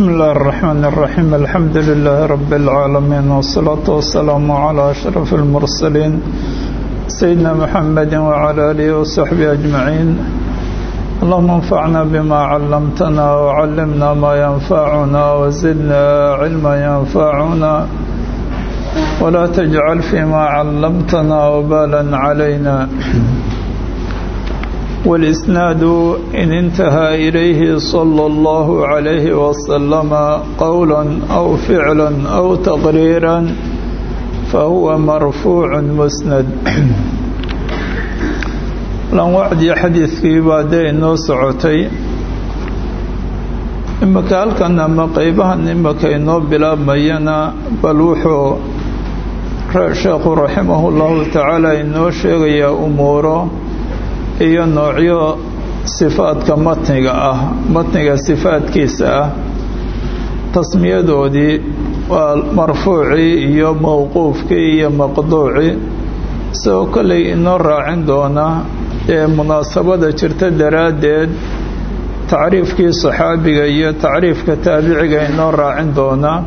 بسم الله الرحمن الرحيم الحمد لله رب العالمين والصلاة والسلام على أشرف المرسلين سيدنا محمد وعلى آله وصحبه أجمعين اللهم انفعنا بما علمتنا وعلمنا ما ينفعنا وزدنا علما ينفعنا ولا تجعل فيما علمتنا وبالا علينا والإسناد إن انتهى إليه صلى الله عليه وسلم قولا أو فعلا أو تقريرا فهو مرفوع مسند lan wacdii xadiidkii baa dee inoo socotay imaka halkan ama qeybahan imaka inoo bilaabmayana bal wuxuu sheekhu raximahu llahu tacaala inoo sheegayaa umuuro iyo noocyo sifaadka matniga ah. Matniga sifaadkiisa ah tasmiyadoodii waa marfuucii iyo mowquufkii iyo maqduucii isagoo kollay inoo raacin doona ee munaasabada jirta daraaddeed tacriifkii saxaabiga iyo tacriifka taabiciga inoo raacin doonaa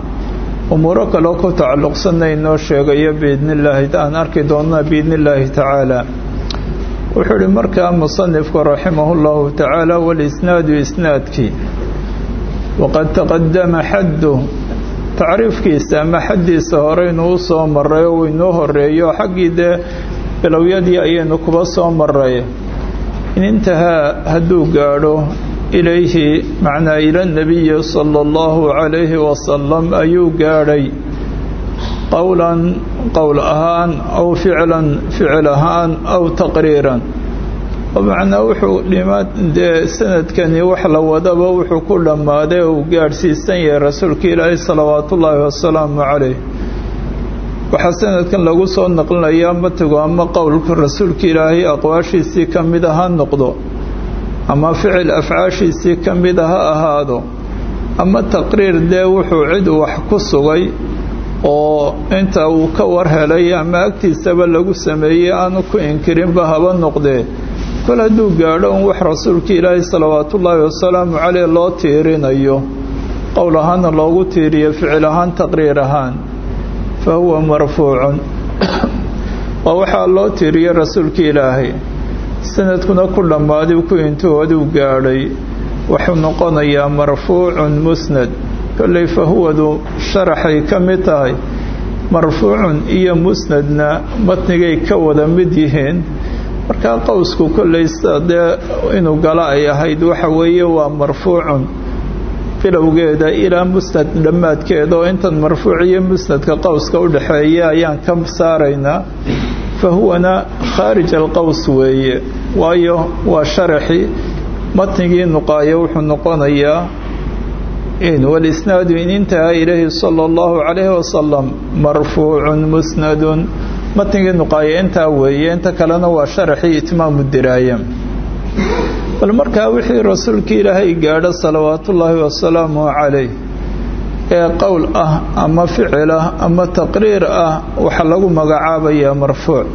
umuuro kaloo ku tacalluqsanna inoo sheegayo biidni illaahi aan arki doonnaa biidni illaahi tacaala wuxuu ihi markaa musanifku raximahu llahu tacaala walisnaadu isnaadkii waqad taqadama xaddu tacriifkiisa ama xaddiisa horeynuu u soo maray oo inoo horeeyo xaggii dee bilowyadii ayaynu kuba soo maray in intahaa hadduu gaadho ilayhi macnaa ila nabiyi sala allahu calayhi wasalam ayuu gaadhay qowlan qowl ahaan aw ficlan ficil ahaan aw taqriiran. Macnaa wuxuu dhima dee sanadkani wax la wadaba wuxuu ku dhammaaday uu gaadhsiisan yahay rasuulka ilaahi salawaatu ullaahi wasalaamu calayh. Waxaa sanadkan lagu soo naqlinayaa matigu ama qowlka rasuulka ilaahay aqwaashiisii ka mida ha noqdo ama ficil afcaashiisii ka mida ha ahaado ama taqriir dee wuxuu cid wax ku sugay oo inta uu ka war helay ama agtiisaba lagu sameeyey aanu ku inkirinba haba noqdee. Kol hadduu gaadho un wax rasuulka ilaahay salawaatullaahi wasalaamu caleyh loo tiirinayo. Qowl ahaana loogu tiiriyo ficil ahaan taqriir ahaan. Fa huwa marfuucun. Waa waxaa loo tiiriye rasuulka ilaahay. Sanadkuna ku dhammaaday ku intooduu gaadhay. Wuxuu noqonayaa marfuucun musnad kolley fa huwadu sharaxay ka mid tahay marfuucun iyo musnadna matnigay ka wada mid yihiin. Markaa qowsku kolley sida dee inuu gala ay ahayd waxa weeye waa marfuucun. Bilowgeeda ilaa musnad dhammaadkeeda oo intan marfuuc iyo musnadka qowska u dhexeeya ayaan ka saaraynaa. Fa khaarij alqows weeye waayo waa sharaxi. Matnigii nuqaayo wuxuu noqonayaa walisnaadu in intahaa ilayhi sala allahu calayhi wasalam marfuucun musnadun matnigii nuqaayo intaa weeye inta kalena waa sharaxii itmaamu diraaya bal markaa wixii rasuulka ilaahay gaadho salawaatullaahi wasalaamu calayh ee qowl ah ama ficil ah ama taqriir ah waxaa lagu magacaabayaa marfuuc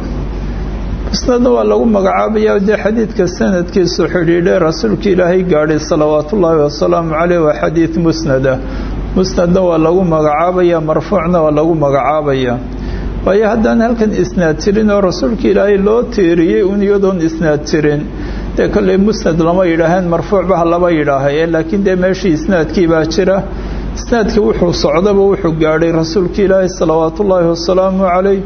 musnadna waa lagu magacaabayaa dee xadiidka sanadkiisu xidhiidhay rasuulka ilaahay gaadhay salawaatullaahi wasalaamu caleyh waa xadiid musnada. Musnadna waa lagu magacaabayaa marfuucna waa lagu magacaabayaa. Waayo haddaan halkan isnaad jirin oo rasuulka ilaahay loo tiiriyey un iyadoon isnaad jirin dee kolley musnad lama yidhaaheen marfuucbaha lama yidhaahaye laakiin dee meeshii isnaadkii baa jira. Isnaadkii wuxuu socdaba wuxuu gaadhay rasuulka ilaahay salawaatullaahi wasalaamu calayh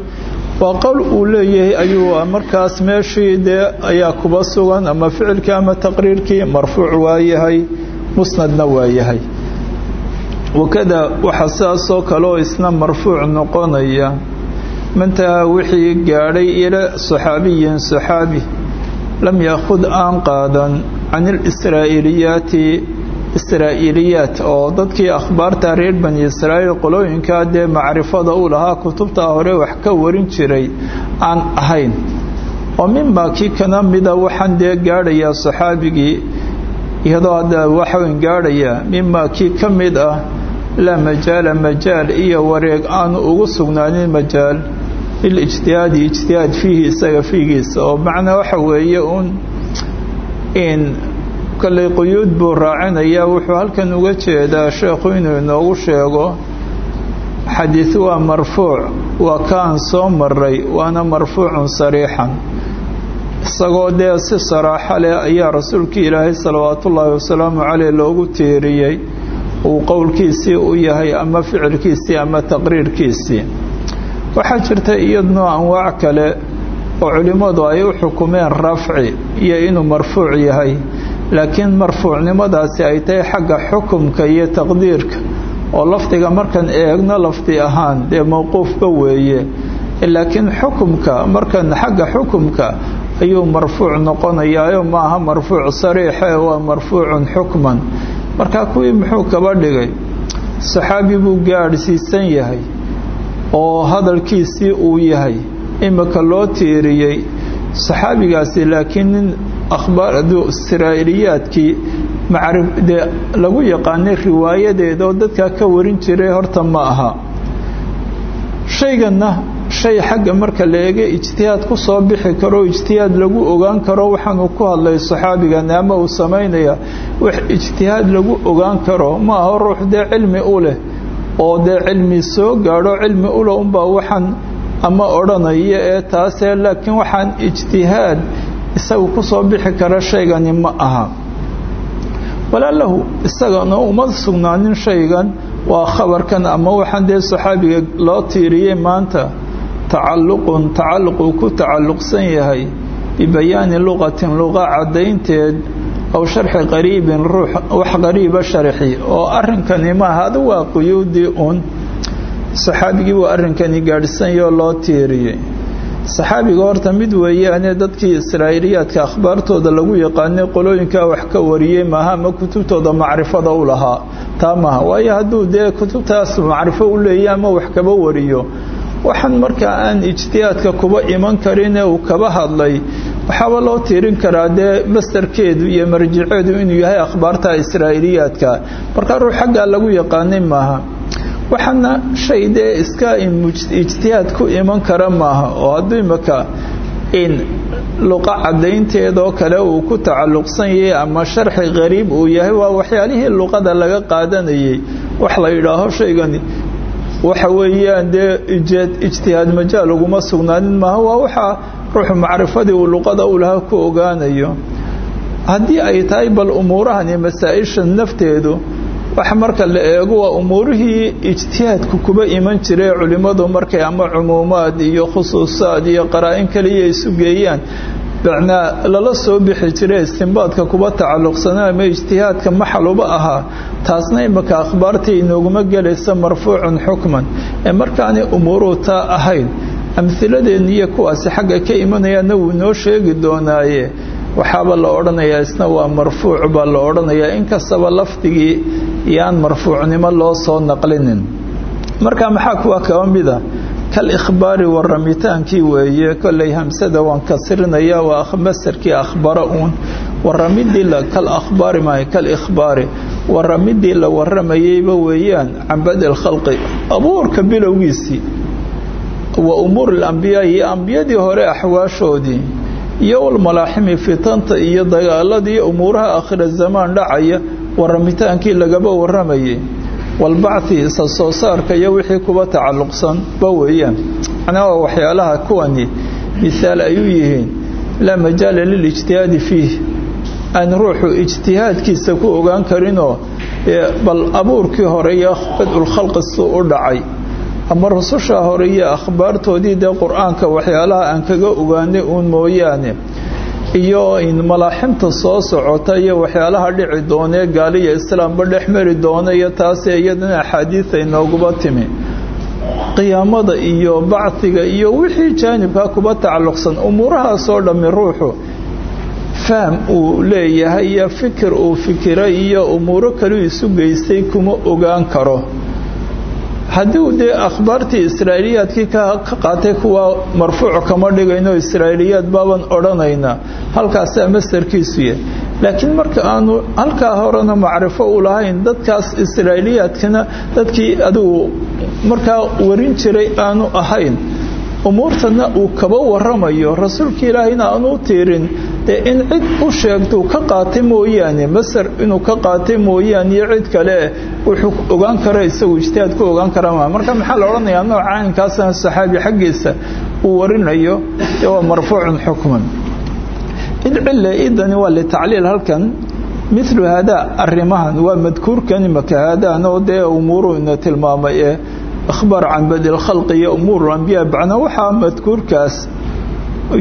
waa qowl uu leeyahay ayuu markaas meeshii dee ayaa kuba sugan ama ficilkii ama taqriirkii marfuuc waa yahay musnadna waa yahay. Wakada waxaa sidaasoo kaleoo isna marfuuc noqonaya mantaha wixii gaadhay ila saxaabiyin saxaabi lam yaakhud aan qaadan can ilisraa'iiliyaati israa'iiliyaat oo dadkii akhbaarta reer bani israa'iil qolooyinkaa dee macrifada u lahaa kutubtaa hore wax ka warin jiray aan ahayn. Oo mimaa kii kana mida waxaan dee gaadhayaa saxaabigii iyadoo hadda waxayn gaadhayaa mimaa kii ka ah laa majaala majaal iyo wareeg aanu ugu sugnaanin majaal. Lilijtihaadi ijtihaad fiihi isaga fiigiisa. Oo macnaa waxa weeye uun in kolley quyuud buu raacinayaa wuxuu halkan uga jeedaa sheekhu inuu inoogu sheego xadiid waa marfuuc waa kaan soo maray waana marfuucun sariixan. Isagoo dee si saraaxo leh ayaa rasuulkii ilaahay salawaatullaahi wasalaamu caleyh loogu tiiriyey uu qowlkiisii u yahay ama ficilkiisii ama taqriirkiisii. Waxaa jirta iyadnoo anwaac kale oo culimmadu ay u xukumeen rafci iyo inuu marfuuc yahay laakiin marfuucnimadaasi ay tahay xagga xukumka iyo taqdiirka oo lafdiga markan eegno lafdi ahaan dee mowquufba weeye. Laakiin xukumka markan xagga xukumka ayuu marfuuc noqonayaayo maaha marfuuc sariixe waa marfuucun xukman. Markaa kuwii muxuu kaba dhigay? Saxaabi buu gaadhsiisan yahay oo hadalkiisii uu yahay. Imika loo tiiriyey saxaabigaasi laakiin nin akhbaardu israa'iliyaadkii macrif dee lagu yaqaanay riwaayadeeda oo dadkaa ka warin jiray horta ma aha shayganna shay xagga marka la ijtihaad ku soo bixi karo ijtihaad lagu ogaan karo waxaanuu ku hadlay saxaabigani ama uu samaynaya wax ijtihaad lagu ogaan karo ma aha ruux dee cilmi u leh oo dee cilmi soo gaadho cilmi u leh unbaa waxaan ama odhanaya ee taasee laakiin waxaan ijtihaad isagu ku soo bixi kara shaygani ma aha. Walaalahu isagana uma sugnaanin shaygan waa khabarkan ama waxaan dee saxaabiga loo tiiriyey maanta tacalluqun tacalluq uu ku tacalluqsan yahay bibayaani luqatin luqa caddaynteed aw sharxi qariibin ruux wax qariiba sharxi oo arrinkani maaha adu waa quyuudii uun saxaabigii buu arrinkani gaadhsanyao loo tiiriyey saxaabiga horta mid weeyaane dadkii israa'iiliyaadka akhbaartooda lagu yaqaanay qolooyinkaa wax ka wariyey maaha ama kutubtooda macrifada u lahaa. Taa maaha. Waayo hadduu dee kutubtaas macrifo u leeyahy ama wax kaba wariyo. Waxaan markaa aan ijtihaadka kuba iman karin ee uu kaba hadlay waxaaba loo tiirin karaa dee mastarkeedu iyo marjiceedu inuu yahay akhbaarta israa'iiliyaadka. Markaa ruux xaggaa lagu yaqaanay maaha waxaana shay dee iska ijtihaad ku iman kara maaha oo hadduu imaka in luqa caddaynteedoo kale uu ku tacalluqsan yahay ama sharxi qariib uu yahay waa waxyaalihii luqada laga qaadanayay. Wax la yidhaaho shaygani waxa weeyaan dee ijtihaad majaal uguma sugnaanin maaha waa waxaa ruuxu macrifadii uu luqada u lahaa ku ogaanayo. Haddii ay tahay bal umuurahan iyo masaa-ishan nafteedu wax marka la eego waa umuurihii ijtihaadku kuba iman jiray culimmadu markay ama cumuumaad iyo khusuusaad iyo qaraa-in kaliya isu geeyaan. Macnaa lala soo bixi jiray istimbaadka kuba tacalluqsanaa ama ijtihaadka maxaluba ahaa. Taasna imika akhbaartii inooguma gelaysa marfuucun xukman. Ee markaanay umuuruhu taa ahayn amhiladeedni iyo kuwaasi xagga ka imanayaana wuu inoo sheegi doonaaye waxaaba la odhanayaa isna waa marfuuc baa la odhanayaa inkastaba lafdigii yaan marfuucnimo loo soo naqlinin. Marka maxaa kuwa kaba mida? Kal ikhbaari waramitaankii weeye kolley hamsada waan kasrinaya waa masarkii akhbara uun. Waramidii kal akhbaari maayo kal ikhbaari. Waramidii la waramayeyba weeyaan can badi lkhalqi abuurka bilowgiisii wa umuuri alambiyaa iyo ambiyadii hore axwaashoodii iyo walmalaaximi fitanta iyo dagaaladii umuuraha aakhira zamaan dhacaya waramitaankii lagaba waramayay walbacthi isa soo saarka iyo wixii kuba tacalluqsan ba weeyaan. Macnaha waa waxyaalaha kuwani mihaal ayuu yihiin. Laa majaala lilijtihaadi fiih. Aan ruuxu ijtihaadkiisa ku ogaan karinoo bal abuurkii hore iyo badulkhalqi suu u dhacay ama rususha hore iyo akhbaartoodii dee qur'aanka waxyaalaha aan kaga ogaanay uun mooyaane iyo in malaaximta soo socota iyo waxyaalaha dhici doonee gaaliya islaamba dhex mari doona iyo taasee iyadana axaadiida inooguba timi. Qiyaamada iyo bacdiga iyo wixii jaanibkaa kuba tacalluqsan umuurahaasoo dhammi ruuxu faham uu leeyahay iyo fikir uu fikiray iyo umuuro kaleu isu geystay kuma ogaan karo haddii dee akhbaartii israa'iiliyaadkii ka qaatay kuwa marfuuc kama dhigayno israa'iiliyaad baaban odhanaynaa halkaasaa mastarkiisu yahay. Laakiin marka aanu halkaa horena macrifo u lahayn dadkaas israa'iiliyaadkana dadkii adigu markaa warin jiray aanu ahayn umuurtana uu kaba waramayo rasuulka ilaahayna aanu u tiirin dee in cid u sheegtuu ka qaatay mooyaane masar inuu ka qaatay mooyaane iyo cid kale wuxuu ogaan kara isagu ijtihaad ku ogaan kara maa marka maxaa la odhanayaa? Nooca caynkaasna saxaabi xaggiisa uu warinayo dee waa marfuucun xukman. Id cille idani waa litacliil halkan milu haadaa arrimahan waa madkuurkan imaka haadaan oo dee umuuruu ina tilmaamay ee akhbaar can badi lkhalqi iyo umuur ambiyaa bacna waxaa madkuurkaas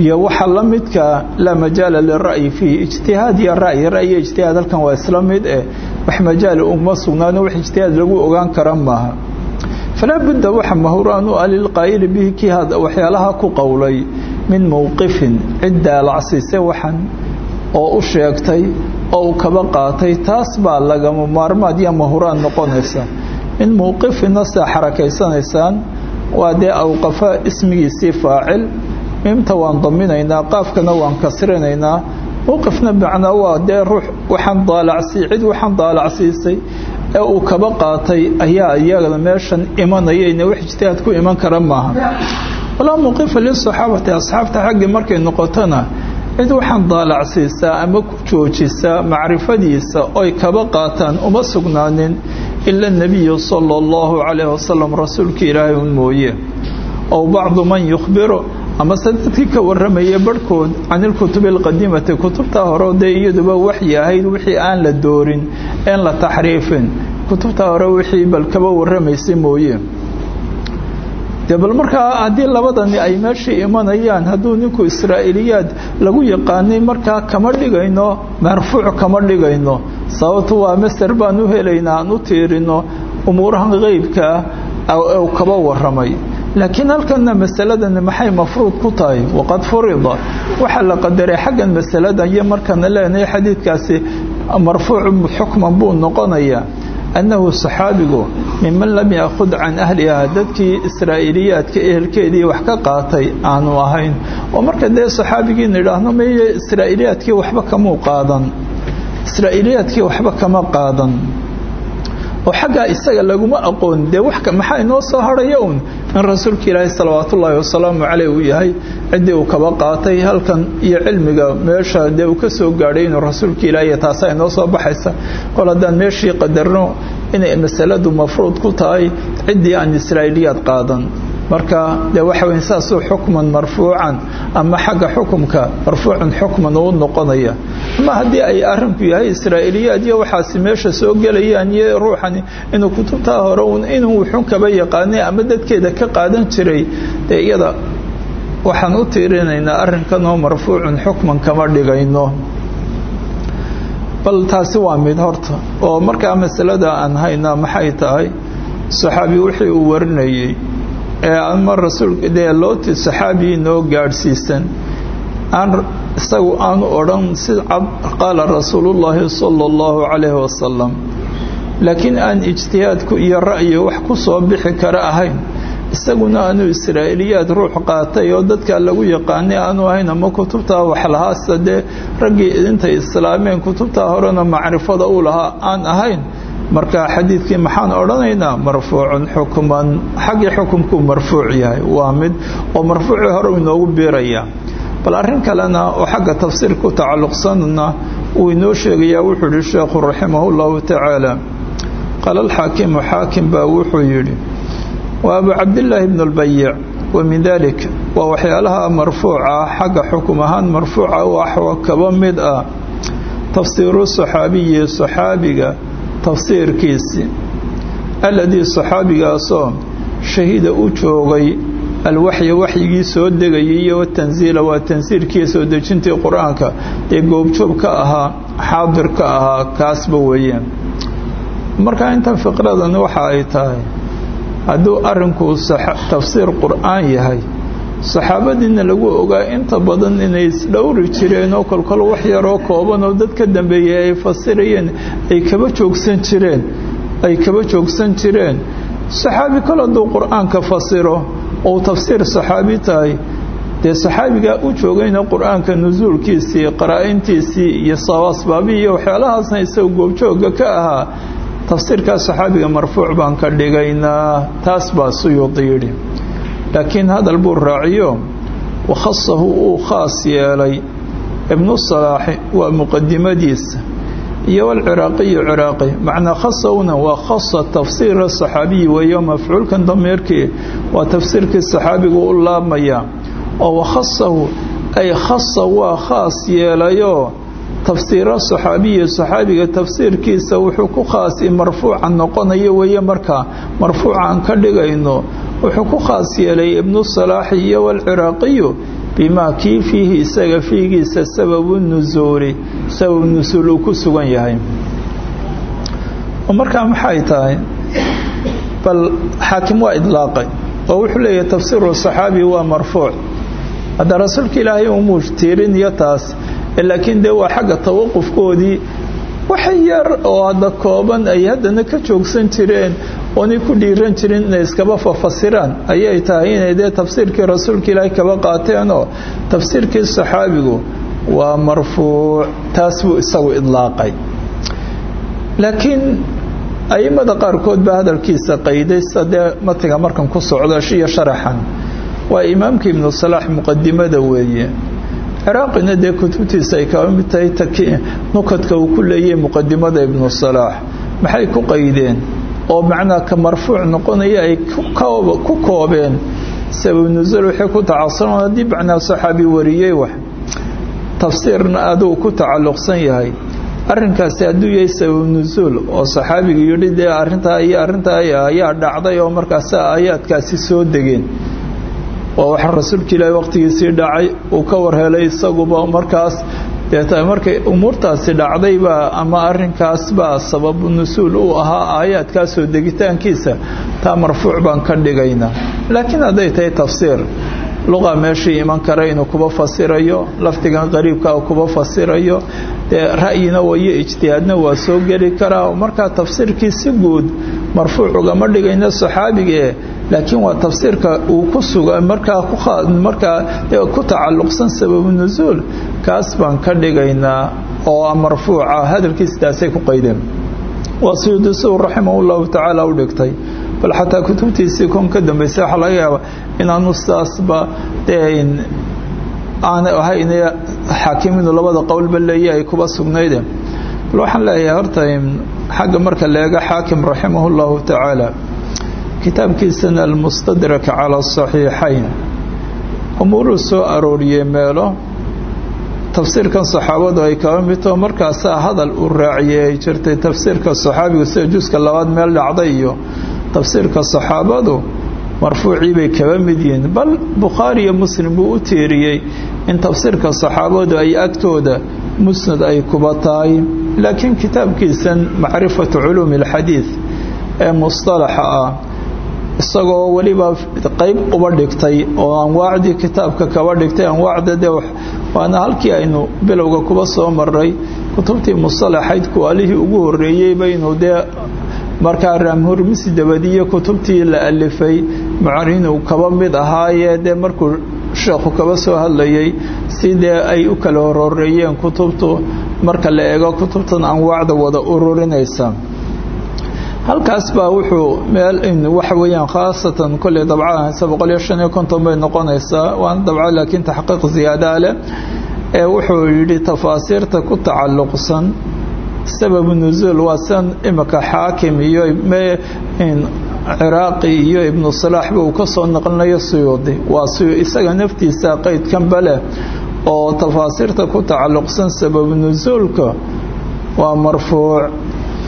iyo waxa la midka laa majaala lira'yi fiihi ijtihaad iyo ra'yi ra'yi ijtihaad halkan waa isla mid eh wax majaali uma sugnaano wax ijtihaad lagu ogaan kara maaha falaa budda waxa mahuraan u ah lilqaa'ili bihi kii waxyaalaha ku qowlay min mowqifin cid daalacsiise waxan oo u sheegtay oo uu kaba qaatay taas baa lagama maarmaad iyo mahuraan noqonaysa min mowqifina saa xarakaysanaysaan waa dee awqafa ismigiisii faacil mimta waan daminaynaa qaafkana waan kasrinaynaa. Mowqifna macnaa waa dee ruux waxaan daalacsi cid daalacsiisay ee uu kaba qaatay ayaa iyagana meeshan imanayayna wax ijtihaad ku iman kara maaha. Walaa mowqifa lisaxaabati asxaabta xaggii markay noqotona cid waxaan daalacsiisaa ama ku joojisaa macrifadiisa oy kaba qaataan uma sugnaanin ila nebiyu sala allahu calayhi wasalam rasuulka ilaahay un mooye ow bacdu man yukhbiru amase dadkii ka warramaya barhkood can ilkutubi alqadiimati kutubtaa hore dee iyaduba waxyi ahayd wixii aan la doorin een la taxriifin kutubtaa hore wixii bal kaba warramaysay mooye de bal markaa haddii labadani ay meeshii imanayaan hadduu ninku israa'iiliyaad lagu yaqaanay markaa kama dhigayno marfuuc kama dhigayno. Sababtu waa master baan u helaynaa aan u tiirino umuurahan qeybkaa u kaba warramay. Laakiin halkana masaladan maxay mafruud ku tahay? Waqad furida. Waxaa la qadaray xaggan masaladan iyo markana leenahay xadiidkaasi marfuuc xukman buu noqonayaa annahu saxaabigu minman lam yaakhud can ahliha dadkii israa'iiliyaadka ehelkeedii wax ka qaatay aanu ahayn oo marka dee saxaabigiina idhaahno meye israa'iiliyaadkii waxba kamuu qaadan israa'iiliyaadkii waxba kama qaadan oo xaggaa isaga laguma aqoon. Dee maxaa inoo soo harhaya un in rasuulka ilaahay salawaatu ullaahi wasalaamu caleyh uu yahay ciddii uu kaba qaatay halkan iyo cilmiga meesha dee uu ka soo gaadhay inuu rasuulka ilaahay taasaa inoo soo baxaysa. Kol haddaan meeshii qadarno inay masaladu mafruud ku tahay ciddii aan israa'iiliyaad qaadan marka dee waxa weyn saasuu xukman marfuucan ama xagga xukumka marfuucan xukman uu noqonaya. Ama haddii ay arrinku yahay israa'iiliyaad iyo waxaasi meesha soo gelayaan iyo ruuxani inuu kutubtaa hore inuu wuxun yaqaanay ama dadkeeda ka qaadan jiray dee iyada waxaan u tiirinaynaa arrinkanoo marfuucun xukman kama dhigayno. Bal taasi waa mid horta oo markaa masalada aan haynaa maxay tahay saxaabi wixii uu warinayey ee ama rasuulka dee looti saxaabii noo gaadhsiisan aan isagu aanu odhan si cad qaala rasuulullaahi sala allahu calayhi wasalam laakiin aan ijtihaadku iyo ra'yi wax ku soo bixi kara ahayn. Isaguna aanu israa'iiliyaad ruux qaatay oo dadka lagu yaqaanay aanu ahayn ama kutubtaa wax lahaasta dee raggii intay islaameen kutubtaa horena macrifada u lahaa aan ahayn marka xadiidkii maxaan odhanaynaa marfuucun xukman xaggii xukumkuu marfuuc yahay waa mid oo marfuucii hore inoogu biiraya. Bal arrin kalena oo xagga tafsiir tacalluqsanna uu inoo sheegayaa wuxuu yihi sheekhu raximahu llahu tacaala. Qaala alxaakimu xaakim baa wuxuu yidhi waa abu cabdillaahi bnu lbayic wa min dalik waa waxyaalaha marfuuca xagga xukum ahaan marfuuca wax kaba mid ah. Tafsiiru saxaabiyi saxaabiga tafsiirkiisii aladii saxaabigaasoo shahida u joogay alwaxya waxyigii soo degayay iyo watansiila waa tansiirkii soo dejintii qur'aanka dee goobjoog ka ahaa xaadir ka ahaa kaasba weeyaan. Marka intan fiqradan waxa ay tahay hadduu arrinku tafsiir qur'aan yahay saxaabadiina lagu ogaa inta badan inay isdhowri jireen oo kolkol wax yaroo kooban oo dad ka dambeeyey ay fasirayeen ay kaba joogsan jireen ay kaba joogsan jireen. Saxaabi kol hadduu qur'aanka fasiro ou tafsiir saxaabi tahay dee saxaabigaa u joogayna qur'aanka nusuulkiisii qaraa-intiisii iyo sawaasbaabi iyo waxyaalahaasna isaga goobjooga ka ahaa tafsiirkaa saxaabiga marfuuc baan ka dhigaynaa taas baa suyuudi yidhi laakiin hadal buu raaciyo wakhasahu uu khaas yeelay. Ibnu salaaxi waa muqadimadiisa iyo walciraaqiyu ciraaqi. Macnaa khasowna waa khasa tafsiira saxaabiyi weeyo mafcuulkan dameerkii waa tafsiirkii saxaabigu u laabmaya. Oo wakhasahu ay khasa waa khaas yeelayoo tafsiira saxaabiyi saxaabiga tafsiirkiisa wuxuu ku khaasi marfuuca noqonayo weeye markaa marfuucan ka dhigayno wuxuu ku khaas yeelay ibnu salaaxi iyo bimaa kii fiihi isaga fiigiisa sababu nusuuli sabab nusuul uu ku sugan yahay. Markaa maxay tahay? Bal xaakim waa idlaaqay oo wuxuu leeyahay tafsiiru saxaabi waa marfuuc. Hadda rasuulka ilaahay umuu tiirin iyo taas laakiin dee waa xagga tawaqufkoodii wax yar oo hadda kooban ay haddana ka joogsan jireen oonay ku dhiiran jirin inay iskaba fafasiraan. Ayay tahay inay dee tafsiirkii rasuulka ilaahay kaba qaateenoo tafsiirkii saxaabigu waa marfuuc taas buu isagu idlaaqay. Laakiin aimada qaarkood baa hadalkiisa qayday sida dee matiga markan ku socdo iyo sharaxan. Waa imaamka ibnu salaax muqadimada weeye. Ciraaqina dee kutubtiisa ay kaba mid tahay nukadka uu ku leeyahay muqadimada ibnu salaax. Maxay ku qaydeen oo macnaa ka marfuuc noqonaya ay ku koobeen. Sabab nusuul waxay ku tacasuran haddii macnaa saxaabi wariyey wax tafsiirna aduu ku tacalluqsan yahay. Arrinkaasi hadduu yahay sabab nusuul oo saxaabiga yidhi dee arrintaa iyo arrintaa ayaa dhacday oo markaasa aayaadkaasi soo degeen. Waa waxa rasuulka ilaahi waqtigiisii dhacay uu ka warhelay isaguba markaas deeta markay umuurtaasi dhacdaybaa ama arrinkaasbaa sababu nusuul uu ahaa aayaadkaasoo degitaankiisa taa marfuuc baan ka dhigaynaa laakiin hadday tahay tafsiir luqa meeshii iman kara inuu kuba fasirayo lafdigan qariibkaa kuba fasirayo dee ra'yina wayo ijtihaadna waa soo geli karaa markaa tafsiirkii si guud marfuuc ugama dhigayno saxaabigae laakiin waa tafsiirka uu ku suga markaa markaa ku tacalluqsan sababu nusuul kaas baan ka dhigaynaa oo marfuuca hadalkiisitaasay ku qaydeen waa suyuudisiu raximah llahu tacaala u dhigtay bal xataa kutubtiisii kon ka dambaysa waxaa laga yaaba inaanu sidaasba aana ahayn xaakimiinu labada qowlba leeya ay kuba sugnayde bal waxaan leeyahay horta xagga marka leega xaakim raximah llahu tacaala kitaabkiisana almustadrak cala asaxiixayn umuuruu soo arooriyey meelo tafsiirkan saxaabadu ay kaba midtao markaasaa hadal uu raaciyey ay jirtay tafsiirka saxaabigu sida juska labaad meel dhacday iyo tafsiirka saxaabadu marfuucii bay kaba mid yihiin. Bal bukhaari iyo muslim buu u tiiriyey in tafsiirka saxaabadu ay agtooda musnad ay kuba tahay. Laakiin kitaabkiisan macrifatu culuumi alxadiid ee mustalaxa ah isagoo weliba qeyb uba dhigtay oo anwaacdii kitaabka kaba dhigtay anwaacda dee waana halkii aynu bilowga kuba soo maray kutubtii mustalaxayd kuwaalihii ugu horeeyeyba inuu dee markaa raamhurmisi dabadiyo kutubtii la alifay inuu kaba mid ahaayee dee markuu sheekhu kaba soo hadlayay si dee ay u kala horhoreeyeen kutubtu? Marka la eego kutubtan anwaacda wada ururinaysa halkaas baa wuxuu meel waxa weeyaan khaasatan kolley dabcada haysa boqol iyo shan iyo konton bay noqonaysaa. Waana dabca laakiin taxqiiq ziyaadaa leh. Ee wuxuu yidhi tafaasiirta ku tacalluqsan sababu nusuul waa sidan imika xaakim iyo ciraaqi iyo ibnu salaaxba uu ka soo naqlinayo suyuudi. Waa isaga naftiisa qeydkanba leh oo tafaasiirta ku tacalluqsan sababu nusuulka waa marfuuc.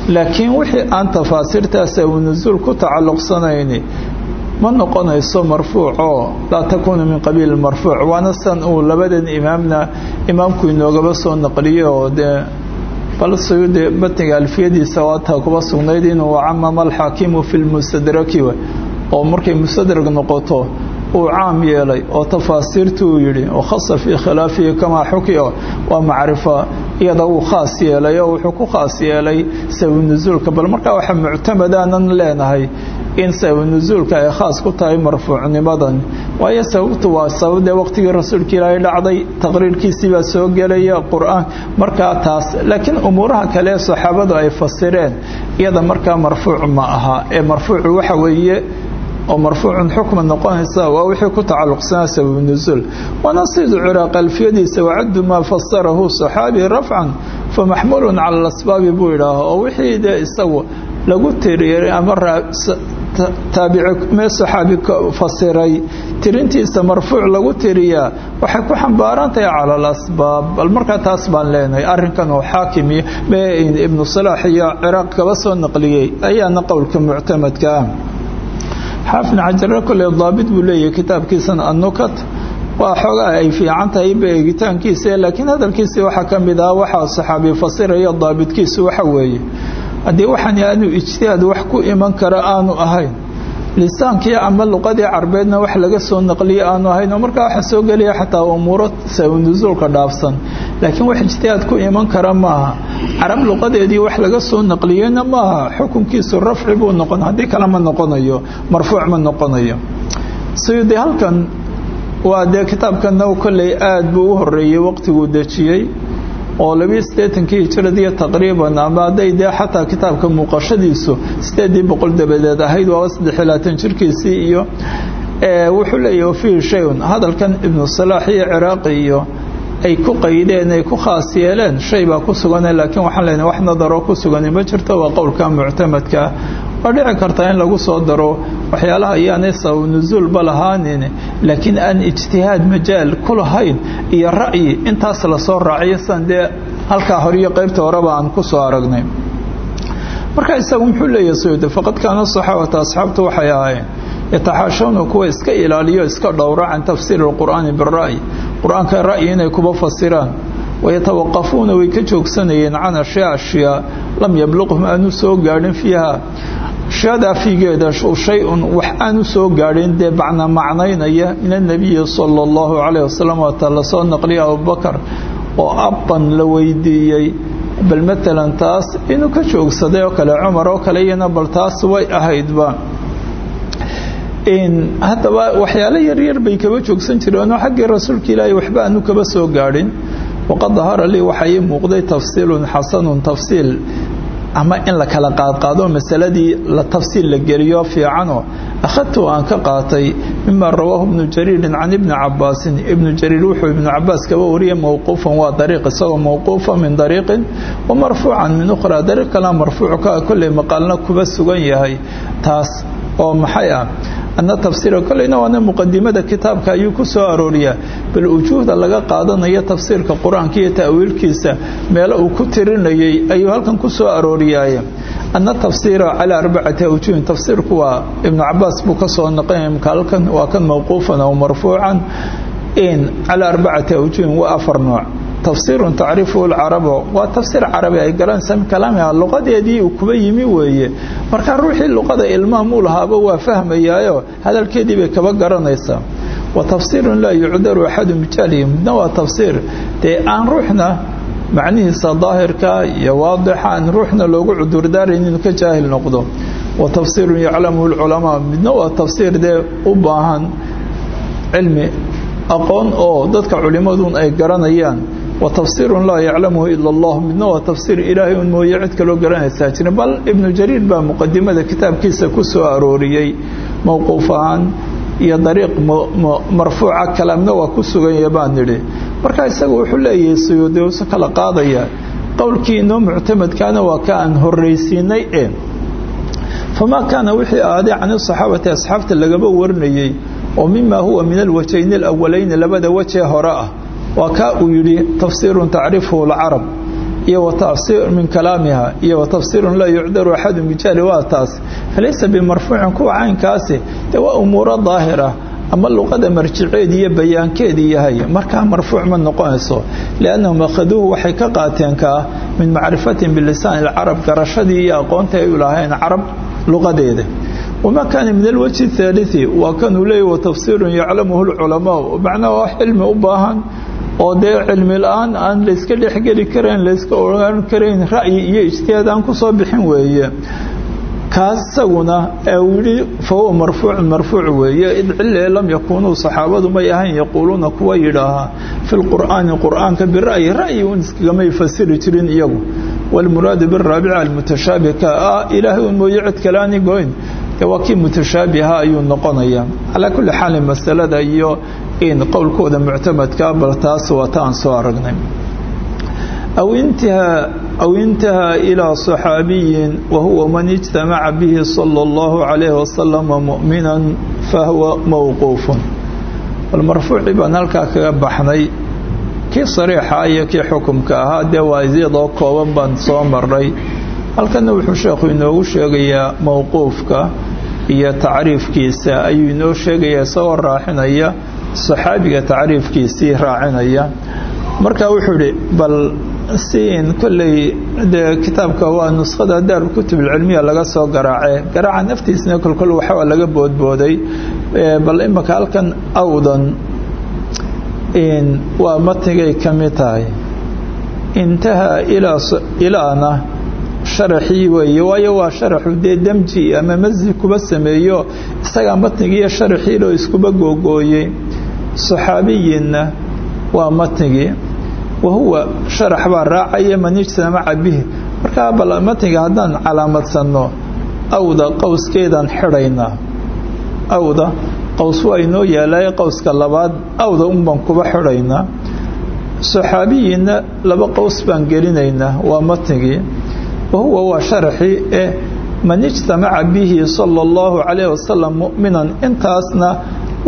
Laakiin wixii aan tafaasiirtaa sababu nusuul ku tacalluqsanayni ma noqonayso marfuucoo laa takuunu min qabiili marfuuc. Waana san uu labadan imaamna imaamku inoogaba soo naqliyo bal suyuudi batniga alfiyadiisa waataa kuba sugnayd inuu camama alxaakimu fi lmustadraki oo markay mustadrag noqoto uu caam yeelay oo tafaasiirtu uu yidhi wakhasa fii khilaafihi kamaa xukiya waa macrifa iyada uu khaas yeelay oo wuxuu ku khaas yeelay sabab nusuulka bal markaa waxa muctamadaanan leenahay in sabab nusuulka ay khaas ku tahay marfuucnimadan waayo sababtu waa sababdee waqtigii rasuulka ilaahay dhacday taqriirkiisii baa soo gelaya qur'aan. Taas laakiin umuuraha kale ee saxaabadu ay fasireen iyada markaa marfuuc ma aha. Ee marfuucu waxa weeye oo marfuucun xukma noqonaysa waa wixii ku tacalluqsanaa sababu nusuul waana sidu ciraaq alfiyadiisa wacaddu maa fasarahu saxaabi rafcan famaxmulun cala alasbaabi buu yidhaaha oo wixii dee isagu lagu tiriyay ama taabici mee saxaabi fasiray tirintiisa marfuuc lagu tiriyaa waxay ku xambaaran tahay cala alasbaab bal markaa taas baan leenahay arrinkan oo xaakim ibnu salaax iyo ciraaq kaba soo naqliyey ayaana qowlka muctamadka ah. Xaafin xajarre kolley daabit buu leeyahay kitaabkiisan annukat waa xoogaa ay fiican tahay beegitaankiisa laakiin hadalkiisii waxaa ka mid ah waxaa saxaabi fasiraya daabitkiisu waxa weeye haddii waxaan aanu ijtihaad wax ku iman kara aanu ahayn lisaankii ama luqadii carbeedna wax laga soo naqliye aanu ahayn oo markaa waxa soo gelaya xataa umuuro sabanusuulka dhaafsan. Laakiin wax ijtihaad ku iman kara maaha. Carab luqadeedii wax laga soo naqliyeyna maaha xukunkiisu rafci buu noqon haddii kale ma noqonayo marfuuc ma noqonayo. Suyuudi halkan waa dee kitaabkana kolley aada buu u horeeyey waqtiguu dejiyey oo labiyo siddeetankii hijiradiiyo taqriiban ama hadday dee xataa kitaabka muuqashadiisu sideedii boqol dabadeed ahayd waaba saddex iyo labaatan wuxuu leeyahy wafiihi shay-un. Hadalkan ibnu salaax iyo ciraaqi iyo ay ku qaydeen ay ku khaas shay baa ku sugane laakiin waxaan leenahay wax nadaroo ku sugani ma jirto waa qowlka muctamadkaa waa dhici kartaa in lagu soo daro waxyaalaha ayaanay sabab nusuulba lahaanin. Laakiin aan ijtihaad majaal ku lahayn iyo ra'yi intaas la soo raaciyo san dee halkaa horiyo qaybta horeba aan ku soo aragnay. Marka isagu muxuu leeyahay faqad kaana saxaabata asxaabtu waxay ahaayeen yataxaashawna kuwa iska ilaaliyo iska dhowra can tafsiiri alqur'aani bira'yi qur'aanka ra'yi inay kuba fasiraan. Wayatawaqafuuna way ka joogsanayeen can ashyaa ashyaa lam yabluqhum aanu soo gaadhin fiiha ashyaada fiigeeda shay-un wax aanu soo gaadhin dee macna macnaynaya min annabiyi sala allahu calayh wasalam waata la soo naqliya abubakar oo abban la weydiiyey. Bal matalan taas inuu ka joogsaday oo kale cumar oo kale iyana bal taas way ahaydba haddaba waxyaalo yaryar bay kaba joogsan jireenoo xaggii rasuulka ilaahay waxba aanu kaba soo gaadhin. Waqad dahara lii waxaa ii muuqday tafsiilun xasanun ama in la kala qaadqaado masaladii la tafsiil la geliyo fiicanoo akhadtu aan ka qaatay mima rawaahu ibnu jariirin can ibni cabaasin ibnu jariir wuxuu ibnu cabaas kaba wariyay mowquufan waa dariiq isagoo mowquufa min dariiqin wa marfuucan min ukhraa. Dariiq kalea marfuucka kolley maqaalna kuba sugan yahay taas oo maxay ah ana tafsiira kolleyna waana muqadimada kitaabka ayuu ku soo arooriyaa bal ujuuhda laga qaadanayo tafsiirka qur'aanka iyo ta'wiilkiisa meelo uu ku tirinayay ayuu halkan ku soo arooriyaaye ana tafsiira calaa arbacati awjuhin tafsiirku waa ibnu cabaas buu ka soo halkan waa kan mawquufan aw marfuucan calaa arbacati awjuhin waa afar nooc tafsiirun tacriifuhu lcarabo waa tafsiir carabi ay garanaysaa min kalaamiha luqadeedii uu kuba yimi weeye. Marka ruuxii luqada ilmaam u lahaaba waa fahmayaayo hadalkeedii bay kaba garanaysaa wa tafsiirun laa yucdaru axadu bijahlihi midna waa tafsiir. Dee aan ruuxna macnihiisa daahirka iyo waadixa aan ruuxna loogu cudurdaarayn inuu ka jaahil noqdo. Wa tafsiirun yaclamuhu lculamaa midna waa tafsiir dee u baahan cilmi aqoon oo dadka culimmadun ay garanayaan tafsiirun laa yaclamuhu ila allah midna waa tafsiir ilaahay un mooye cid kaloo garanaysaa. Jirin bal ibnu jariir baa muqadimada kitaabkiisa ku soo arooriyey mowquuf ahaan iyo dariiq marfuuca kalaamna waa ku suganya baan nidhi. Marka isaga wuxuu leeyahay suyuudi usu kala qaadaya qowlkii inoo muctamadkaana waa ka aan horraysiinay e famaa kaana wixii ahaaday can saxaabati asxaabta lagaba warinayey oo mima huwa min alwajayni alawaleyni labada wajee hore ah waa kaa uu yidhi tafsiirun tacrifuhu alcarab. Iyo watafsiir min kalaamiha iyo watafsiirun laa yucdaru axadu bijahli waa taas. Falaysa bimarfuucin kuwa caynkaasi dee waa umuuro daahira ama luqada marjiceedi iyo bayaankeedii yahay. Markaa marfuuc ma noqonayso liannahum akhaduuhu waxay ka qaateen kaa min macrifatin bilisaani alcarab garashadii iyo aqoonta ay u lahayn carab luqadeeda. Wamaa kaana min alwajhi athaalithi waa kanuu leeyay watafsiirun yaclamuhu lculamaa macnaha wax cilmi u baahan oo dee cilmi la'aan aan layska dhexgeli karayn layska ogaan karayn ra'yi iyo ijtihaad aan ku soo bixin weeye. Kaas isaguna uu yihi fahuwa marfuucun marfuuc weeye. Id cille lam yakuunuu saxaabadu may ahayn yaquuluuna kuwa yidhaahaa fi lqur'aani qur'aanka bira'yi ra'yi un iskagamay fasiri jirin iyagu. Waalmuraadu biraabica almutashaabika ah ilaahay un mooye cid kale ani goyn. Waa kii mutashaabiha ayuu noqonaya calaa kulli xaalin masalada iyo in qowlkooda muctamadka bal taas waa ta aan soo aragnay aw intahaa aw intahaa ilaa صaxaabiyin wahuwa man ijtamaca bihi salى اllahu عalayh wasalama mu'minan fahuwa mowquufun bal marfuucii baan halkaa kaga baxnay kii sariixa iyo kii xukumka ahaa dee waa iyadoo kooban baan soo maray halkana wuxuu sheekhu inoogu sheegayaa mowquufka iyo tacriifkiisa ayuu inoo sheegayaa isagoo raacinaya saxaabiga tacriifkiisii raacinaya. Marka wuxuu ihi bal siin kolley dee kitaabka waa nuskhada daarulkutub alcilmiya laga soo garaace garaaca naftiisna kolkol waxaa laga boodbooday. Bal imaka halkan awdan waa matnigay ka mid tahay. Intahaa ilaana sharaxii weeye waayo waa sharaxu dee demji ama masji kuba sameeyo. Isagaa matnigiiyo sharaxii loo iskuba googooyey saxaabiyinna waa matnigii wahuwa sharax baa raacaya man ijtamaca bihi. Markaa bal matniga haddaan calaamadsanno awda qowskeedaan xidhaynaa awda qows waa inoo yaalaay qowska labaad awda unbaan kuba xidhaynaa saxaabiyinna laba qows baan gelinaynaa waa matnigii wahuwa waa sharaxii eh man ijtamaca bihi sala allahu calayh wasalam mu'minan intaasna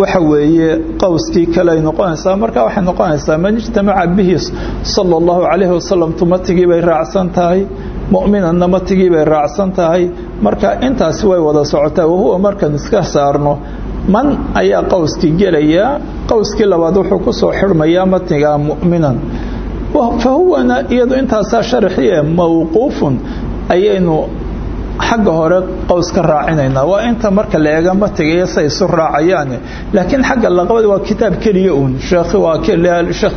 waxa weeye qowskii kale ay noqonaysaa. Marka waxay noqonaysaa man ijtamaca bihi calayhi wasalam tu matigii bay raacsan tahay mu'minanna matigii bay raacsan tahay. Marka intaasi way wada socotaa wahuwa markaan iska saarno. Man ayaa qowskii gelayaa qowskii labaad wuxuu ku soo xidhmayaa matniga mu'minan. Fa huwana iyadu intaasaa sharaxiye mawquufun ayaynu xagga hore qows ka raacinaynaa. Waa inta marka la eega matiga isu raacayaane. Laakiin xagga laqabada waa kitaab keliya uun. Sheekh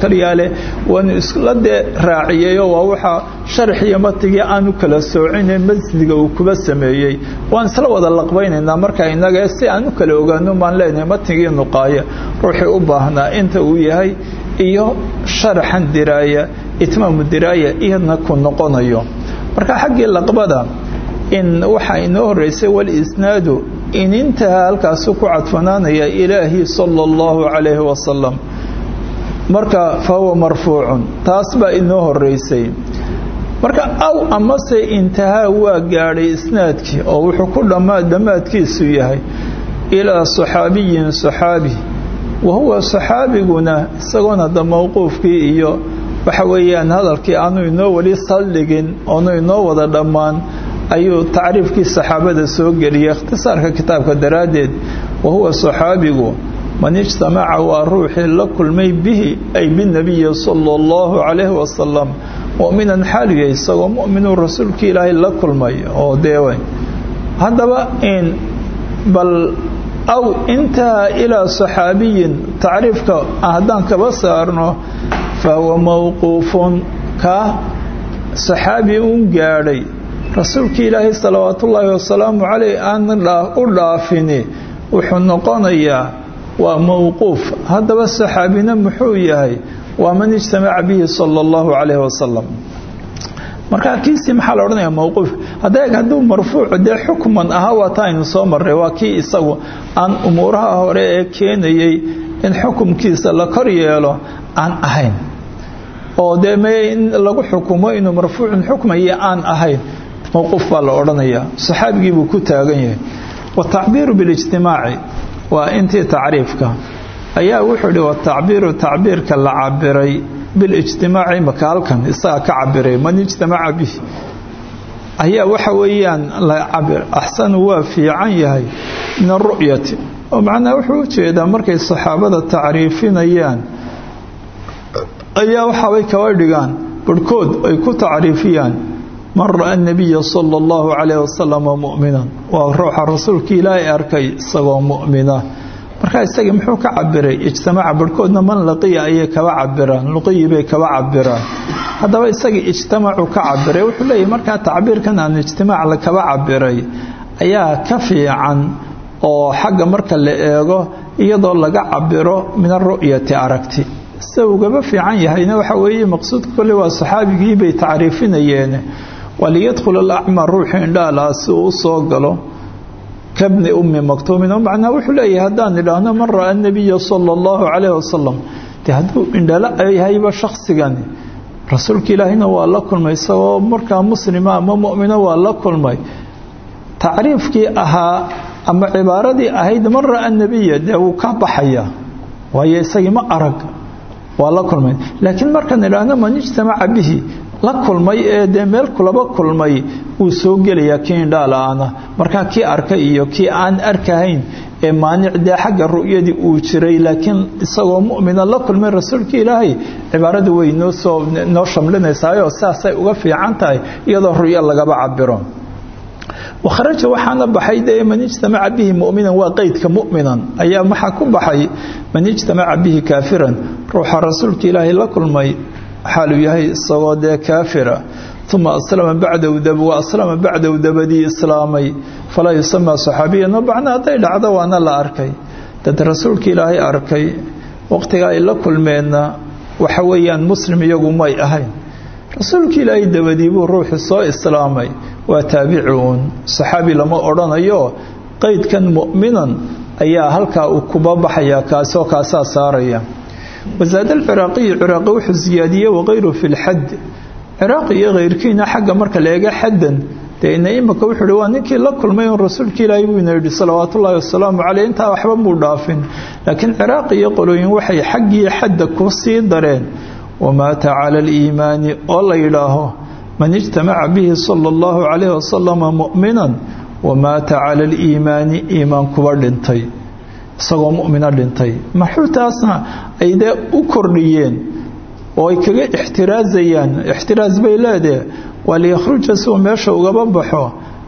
keliyaale waanu isla dee raaciyeyo waa waxaa sharaxiyo matigii aanu kala soocine masjiga uu kuba sameeyey. Waan isla wada laqbaynaynaa marka inaga si aan kala ogaano maan leenahay matigii nuqaaya ruuxii u baahnaa inta uu yahay iyo sharaxan diraaya itmaamu diraaya iyadna ku noqonayo. Marka xaggii laqbada in waxaa inoo horeysay walisnaadu in intahaa halkaasu ku cadfanaanaya ilaahi sala allahu calayhi wasalam marka fa huwa marfuucun. Taas inoo horeysay marka aw amase intahaa waa gaadhay isnaadkii oo wuxuu ku dhammaa dhammaadkiisu yahay ilaa saxaabiyin saxaabi. Wa huwa saxaabiguna isagoona da mowquufkii iyo waxa weeyaan hadalkii aanu inoo weli saldhigin oonu inoo wada dhammaan ayuu tacriifkii saxaabada soo geliyay ikhtisaarka kitaabka daraaddeed wa huwa saxaabigu man ijtamaca waa ruuxii la kulmay bihi ay binabiyi sala allahu calayhi wasalam mu'minan xaaliya isagoo mu'minuu rasuulkii ilaahay la kulmay. Oo deewa haddaba in bal aw intaha ilaa saxaabiyin tacriifka haddaan kaba saarno fa huwa mawquufun ka saxaabi un gaadhay rasuulkii ilaahay salawaat ullaahi wasalaamu caleyh aan u dhaafini wuxuu noqonayaa waa mowquuf haddaba saxaabina muxuu yahay waa man ijtamaca bihi sala allahu calayhi wasalam markaa kiisii maxaa la odhanaya mowquuf haddeeg hadduu marfuucu dee xukman ahaa waa ta aynu soo marray waa kii isagu aan umuuraha hore ee keenayay in xukumkiisa la kor yeelo aan ahayn. Oo dee me in lagu xukumo inuu marfuucun xukmaya aan ahayn mowquuf baa la odhanayaa saxaabigii buu ku taagan yahay. Watacbiiru bilijtimaaci waa intii tacriifka. Ayaa wuxuu ihi watacbiiru tacbiirka la cabiray bilijtimaaci imaka halkan? Isaga ka cabiray man ijtamaca bih ayaa waxa weeyaan la cabir axsanu waa fiican yahay min aru'yati oo macnaha wuxuu u jeedaa markay saxaabada tacriifinayaan ayaa waxaabay kaba dhigaan barhkood ay ku tacriifiyaan man ra'a nabiya sala allahu calayh wasalama mu'minan. Waa ruuxa rasuulka ilaahay arkay isagoo mu'mina. Markaa isagii muxuu ka cabiray ijtimaaca barhkoodna man laqiya ayay kaba cabiraan luqiyi bay kaba cabiraan haddaba isagii ijtimaacu ka cabiray wuxuu leeyahy markaa tacbiirkan aan ijtimaac kaba cabiray ayaa oo xagga marka la eego iyadoo laga cabiro min aru'yati aragti. Sida fiican yahayna waxa weeye maqsuudka kolle waa saxaabigii bay tacriifinayeen waliyadkhul alacma ruuxu indhaalaha si uu u soo galo kabni ummi maktuumin oo macnaha wuxuu leeyahay haddaan idhaahno man ra'a nabiya sala allahu calayhi wasalam dee hadduu indhala yahayba shaksigani rasuulka ilaahina waa la kulmay isagoo markaa muslima ama mu'mina waa la kulmay tacriifkii ahaa ama cibaaradii ahayd man ra'a nabiya dee wuu ka baxaya waayo isagii ma arag waa la kulmay laakiin markaan idhaahno man ijtamaca bihi la kulmay ee dee meel kulaba kulmay wuu soo gelayaa kii indhaala-aana markaa kii arka iyo kii aan arkahayn ee maanic dee xagga ru'yadii uu jiray laakiin isagoo mu'mina la kulmay rasuulka ilaahay cibaaradu way noo soo noo shamlinaysaayoo saasay uga fiican tahay iyadoo ru'yo lagaba cabiro wakharaja waxaana baxay dee man ijtamaca bihi mu'minan waa qeydka mu'minan. Ayaa maxaa ku baxay? Man ijtamaca bihi kaafiran ruuxa rasuulka ilaahay la kulmay xaaluu yahay isagoo dee kaafira. Uma aslama bacdahu wa aslama bacdahu dabadii islaamay. Falaa yusamaa saxaabiyan oo bacna hadday dhacdo waana la arkay. Dad rasuulka ilaahay arkay waqtiga ay la kulmeenna waxa weeyaan muslim iyagu may ahayn. Rasuulka ilaahay dabadii buu ruuxu soo islaamay. Waa taabicuun saxaabi lama odhanayo qeydkan mu'minan ayaa halkaa kuba baxaya kaasoo kaasaa saaraya wasaada alciraaqiyi ciraaqi wuxuu siyaadiyey wakayru fi lxad ciraaqi iyo keyrkiina xagga marka la eega xaddan dee ina imika wuxuu hi waa ninkii la kulmay un rasuulka ilaahay buu ina yidhi salawaatu ullaahi wasalaamu caleyh intaa waxba muu dhaafin. Laakiin ciraaqi iyo qolooyin waxay xaggii xadda ku sii dareen. Wamaata cala aliimaani oo la yidhaaho man ijtamaca bihi sala allahu calayhi wasalama mu'minan wamaata cala aliimaani iimaan kuba dhintay isagoo mu'mina dhintay. Maxuu taasna ay dee u kordhiyeen oo ay kaga ixtiraazayaan. Ixtiraas bay leedahe waa liyakhruja si meesha ugaba baxo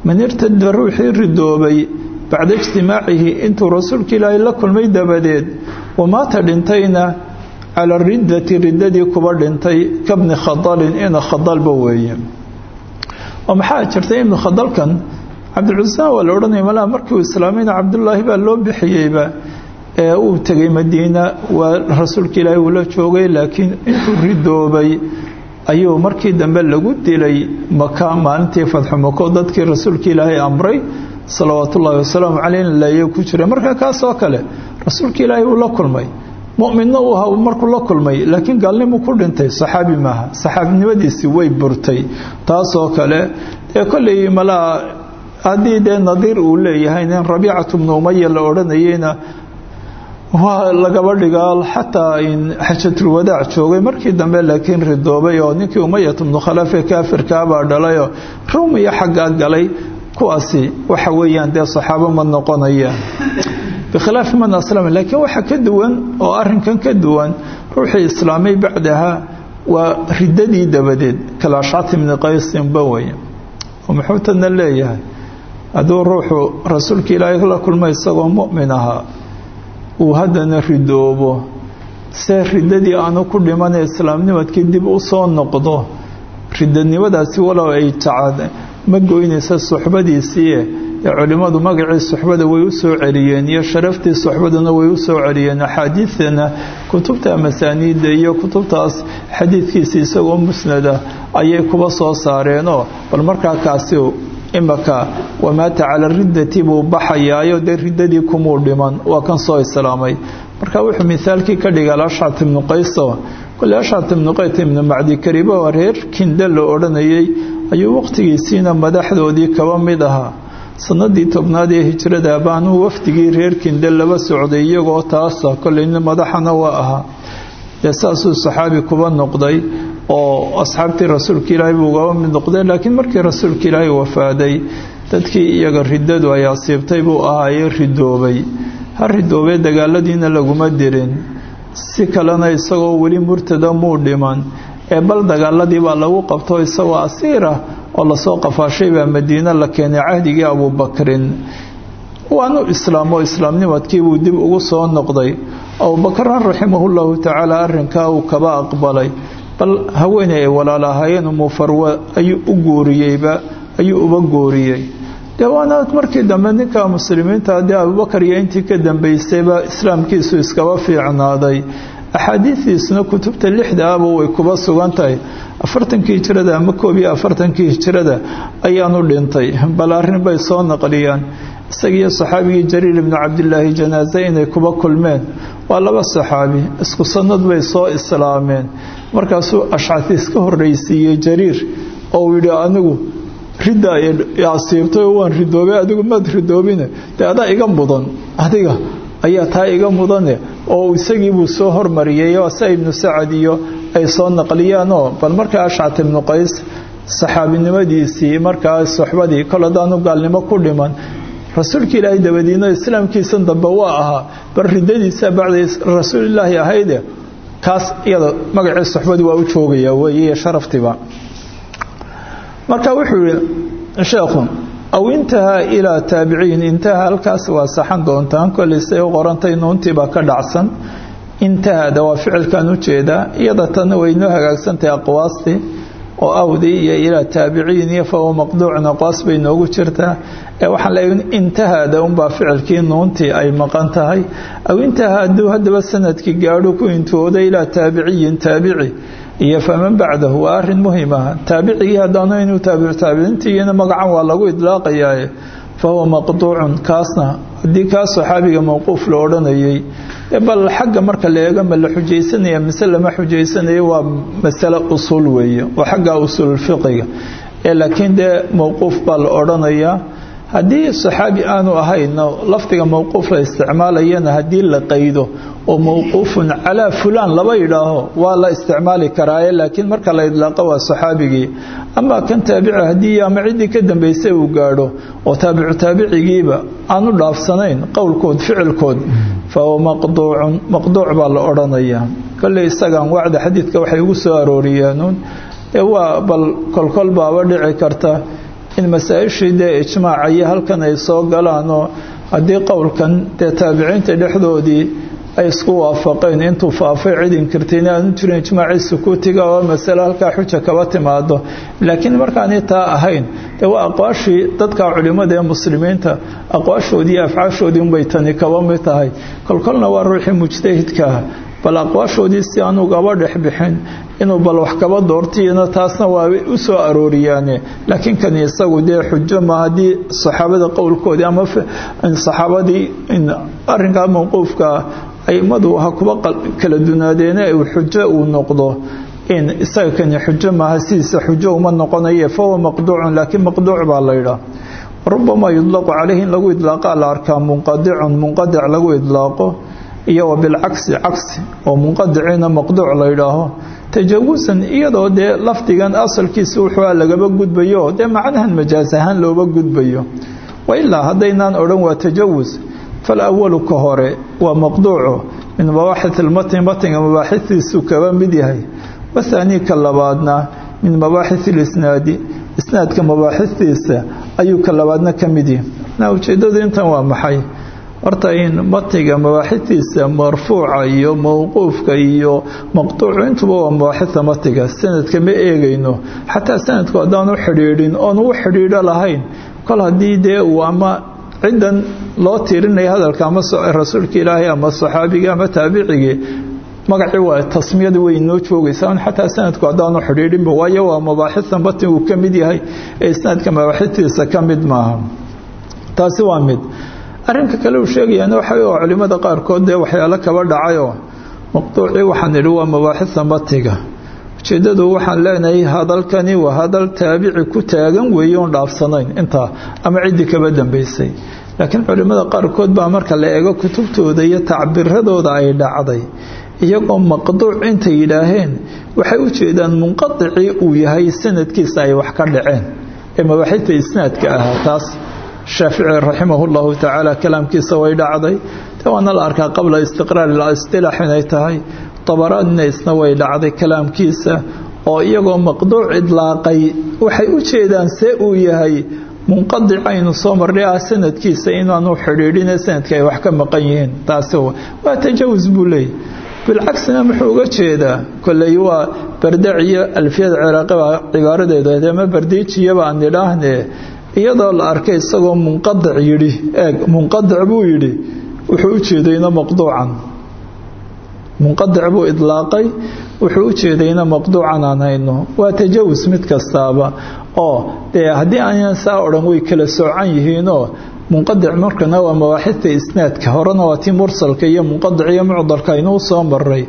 man irtada ruuxii ridoobay bacda ijtimaacihi intuu rasuulka ilaahay la kulmay dabadeed wamaata dhintayna cala riddati riddadii kuba dhintay kabni khadalin ina khadalba weeye. Oo maxaa jirtay ibnu khadalkan cabdilcusaan waa la odhanaya malaha markii uu islaamayna cabdullaahi baa loo bixiyeyba ee uu tegay madiina waa rasuulka ilaahay uu la joogay laakiin intuu ridoobay ayuu markii dambe lagu dilay maka maalintii fadxu mako dadkii rasuulka ilaahay amray salawaatu wasalaamu caleyh in ku jira marka kaasoo kale rasuulka ilaahay uu la kulmay. Mu'minna uu ahaa markuu la kulmay laakiin gaalnimu ku dhintay saxaabi maaha saxaabinimadiisii way burtay. Taasoo kale dee kolley malaa haddii dee nadiir uu leeyahay nin rabiicatu bnu umaya la odhanayeyna waa lagaba dhigaa xataa xajatulwadaac joogay. Markii dambe laakiin ridoobay oo ninkii umayat bnu khalafe kaafirkaabaa dhalayoo rum iyo xaggaa galay. Kuwaasi waxa weeyaan dee saxaabo ma noqonayaan. Bikhilaafi man aslama laakiin waxa ka duwan oo arinkan ka duwan ruuxii islaamay bacdaha waa riddadii dabadeed. Kalaashcati bni qaysinba weye oo muxuu tadna leeyahay hadduu ruuxu rasuulka ilaahay la kulma isagoo mu'min ahaa uu haddana ridoobo. See riddadii aanu ku dhimanay islaamnimadkii dib u soo noqdo riddanimadaasi walow ay tacad ma goynaysa suxbadiisii ee culimmadu magacii suxbada way u soo celiyeen iyo sharaftii suxbaduna way u soo celiyeen axaadiidana kutubta masaaniidda iyo kutubtaas xadiidkiisa isagoo musnada ayay kuba soo saareenoo. Bal markaa kaasi imaka wamaata cala riddati buu baxayaayo dee riddadii kumuu dhiman waa kan soo islaamay. Marka wuxuu mithaalkii ka dhigay alashcat ibnu qayso kole ashcat ibnu qays ibnu macdi kariba waa reer kinda la odhanayay ayuu waqtigiisiina madaxdoodii kaba mid ahaa. Sanadii tobnaad ee hijrada baanuu wafdigii reer kinde laba socday iyagoo taasa koleyna madaxana waa ahaa. Dee saasuu kuba noqday oo asxaabtii rasuulka ilaahay buu ugaba mid noqday laakiin markii rasuulka ilaahay wafaaday dadkii iyaga riddadu ay asiibtay buu ahaayee ridoobay ha ridoobee dagaaladiina laguma dirin. Si kalena isagoo weli murtada muu dhiman. Ee bal dagaaladii baa lagu qabto isagoo asiirah oo la soo qafaashay baa madiine la keenay cahdigii abuubakrin waanu islaamo islaamnimadkii buu dib ugu soo noqday. Abuubakran raximahullahu tacaala arrinkaa uu kaba aqbalay bal haweeney ay walaal ahaayeen umufarwa ayuu u guuriyeyba ayuu uba guuriyey dee markii dambe ninka muslimiinta haddii abubakar iyo intii ka dambaysayba islaamkiisu iskaba fiicnaaday. Axaadiidiisuna kutubta lixda aba way kuba sugan tahay. Afartankii hijirada ama koob afartankii hijirada ayaanu dhintay. Bal arrin bay soo naqliyaan. Isagiiyo saxaabigii jariir ibnu cabdilaahi janaaze inay kuba kulmeen. Waa laba saxaabi isku sanad bay soo islaameen markaasuu ashcati iska horreysiiyey jariir oo uu yidhi anigu ridda asiibtay oo waan ridoobay adigu maad ridoobine dee adaa iga mudan adiga ayaa taa iga mudane oo isagiibuu soo hormariyey oo sa ibnu sacad iyo ay soo naqliyaanoo bal markaa ashcat ibnu qays saxaabinimadiisii markaa soxbadii kol haddaanu gaalnimo ku dhiman rasuulka ilaahay dabadiino islaamkiisan dambe waa ahaa bal ridadiisa bacda rasuulilaahi ahayde kaas iyada magacii soxbadii waa u joogaya weeye sharaftiiba. Marka wuxuu yihi sheekhu aw intahaa ilaa taabiciin intaha halkaas waa saxan doontaan u qorantay nuuntiibaa ka dhacsan. Intahada waa ficilkan u jeedaa iyada tanna way inoo hagaagsantahay aqwaastii oo awdii iyo ilaa taabiciin iyo fahuwa maqduucun aqwaas bay noogu jirtaa. Waxaan leeyahay intahada unbaa ficilkii nuuntii ay maqan tahay. Aw intaha haddaba sannadkii gaadho ku intooda ilaa taabiciyin taabici. Iyo faman bacdahu waa arrin muhiim ah. Taabicigii haddaanu inuu taabic taabiciintiina magacan waa lagu idlaaqayaaye fahuwa maqduucun kaasna haddii kaa saxaabiga mawquuf la odhanayay bal marka la eego ma la xujaysanaya mise lama xujaysanayo usuul weeye waa xagga usuulfiqiga ee laakiin dee mawquuf baa la haddii saxaabi aanu ahayna lafdiga mawquuf la isticmaalayana haddii la qaydo oo mawquufun calaa fulaan laba yidhaaho waa la isticmaali karaaye laakiin marka la idlaaqo waa saxaabigii. Ama kan taabici haddii ama ciddii ka dambaysay uu gaadho oo taabicu taabicigiiba aanu dhaafsanayn qowlkood ficilkood fahuwa maqduucun maqduuc baa la odhanayaa kolley isagaan wacda xadiidka waxay ugu soo arooriyeenuun ee waa bal kolkol baaba dhici karta in masaa-ishii dee ijmaaca iyo halkan ay soo galaanoo haddii qowlkan dee taabiciinta dhexdoodii ay isku waafaqeen intuu faafay cid inkirtayna aanu jirin ijmaacii sukuutiga oo masale halkaa xuja kaba timaado laakiin markaani taa ahayn dee waa aqwaashii dadka culimmada ee muslimiinta aqwaashoodii afcaashoodii unbay tani kaba mid tahay. Kolkolna waa ruuxii mujtahidkaah bal aqwaashoodii si aanu gaba dhexbixin inuu bal wax kaba doortiyana taasna waa u soo arooriyaane. Laakiin kani isagu dee xujo ma haddii saxaabada qowlkoodii ama saxaabadii arinkaa mawquufkaa aimadu ha kuba kala dunaadeene xujo uu noqdo. In isaga kani xujo maaha sidiisa xujo uma noqonaye fahuwa maqduucun laakiin maqduuc baa la yidhaah rubamaa yudlaqu caleyhi in lagu idlaaqaa la arkaa munqadicun munqadic lagu idlaaqo iyo wa bilcagsi cagsi oo munqadiciina maqduuc la yidhaaho tajawusan iyadoo dee lafdigan asalkiisa wuxua lagaba gudbayo dee macnahan majaas ahaan looba gudbayo. Wailaa haddaynaan odhan waa tajawus falawalu ka hore waa maqduuco min mabaaxith ilmatni matniga mabaaxitiisu kaba mid yahay. Wathaanii ka labaadna min mabaaxith ilisnaadi isnaadka mabaaxitiisa ayuu ka labaadna ka mid yahay. Na ujeedadu intan waa maxay horta in matniga mabaaxitiisa marfuuca iyo mawquufka iyo maqduucu intuba waa mabaaxita matniga sanadka ma eegayno. Xataa sanadku haddaanu xidhiidhin oonu u xidhiidho lahayn kol haddii dee uu ama ciddan loo tiirinaya hadalka ama rasuulka ilaahay ama saxaabigii ama taabicigii magacii waa tasmiyada way inoo joogaysaa xataa sanadku haddaanu xidhiidhinba waayo waa mabaaxita matni uu ka mid yahay ee isnaadka mabaaxitiisa ka mid maaha. Taasi waa mid arrinka kale uu sheegayaana waxa oo culimmada qaarkood dee waxyaalo kaba dhacayoo maqduucii waxaan idhi waa mabaaxisa matniga ujeeddadu waxaan leenahay hadalkani waa hadal taabici ku taagan weeye oon dhaafsanayn intaa ama ciddii kaba dambaysay laakiin culimmada qaarkood baa marka la eego kutubtooda iyo tacbiradooda ay dhacday iyagoo maqduuc intay yidhaaheen waxay u jeedaan munqadicii uu yahay sanadkiisa ay wax ka dhaceen. Ee mabaaxita isnaadka ahaa taas shaafici raximah llahu tacaala kalaamkiisa way dhacday. De waana la arkaa qabla istiqraar istilaax inay tahay. Dabaraadna isna way dhacday kalaamkiisa oo iyagoo maqduuc idlaaqay. Waxay u jeedaan see uu yahay munqadic aynu soo marnay ah sanadkiisa inaanu xidhiidhine sanadka ay wax ka maqan yihiin. Taasi waa tajawus buu leeyay bilcagsina muxuu uga jeedaa kolley waa bardaciyo alfiyada ciraaqibaa cibaaradeeda ama bardiijiyaba aan idhaahne iyadoo la arkay isagoo munqadic yidhi eeg munqadic buu yidhi wuxuu u jeedayna maqduucan munqadic buu idlaaqay wuxuu u jeedayna maqduucan aan waa tajawus mid kastaaba oo dee haddii aanan saa odhan way kala soocan yihiinoo munqadic markana waa mawaaxidta isnaadka. Horena waa tii mursalka iyo munqadic iyo mucdalka aynuu soo maray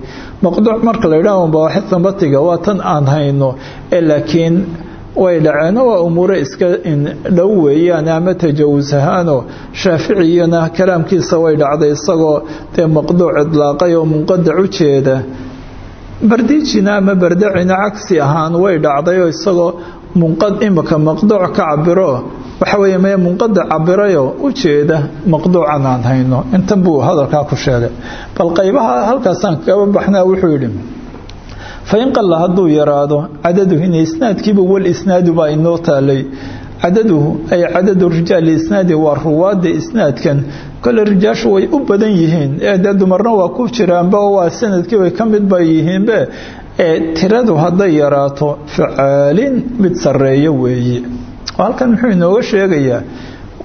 maqduuc marka la yidhaah mawaaxidta matiga waa tan aan hayno. Ee laakiin way dhaceeno waa umuure iska dhow weeyaan ama tajawus ahaanoo shaaficiyana kalaamkiisa way dhacday isagoo dee maqduuc idlaaqay oo munqadic u jeeda. Bardiijina ama bardacina cagsi ahaan way dhacday oo isagoo imika maqduuc ka cabiro waxa weeye maya munqadic cabirayoo u jeeda maqduucan aan hayno. Intan buu hadalkaa ku sheegay. Bal qaybaha halkaasaan kaga baxnaa wuxuu yidhi fain qalla hadduu yaraado cadaduhu in isnaadkiiba wal isnaadu baa inoo taalay. Cadaduhu ay cadadu rijaali isnaadi waa ruwaadda isnaadkan. Kole rijaashu way u badan yihiin. Dee dumarna waa ku jiraanba waa sannadkii way ka mid ba yihiinbe ee tiradu hadday yaraato facaalin mid sarreeyo weeye. Halkan muxuu inooga sheegayaa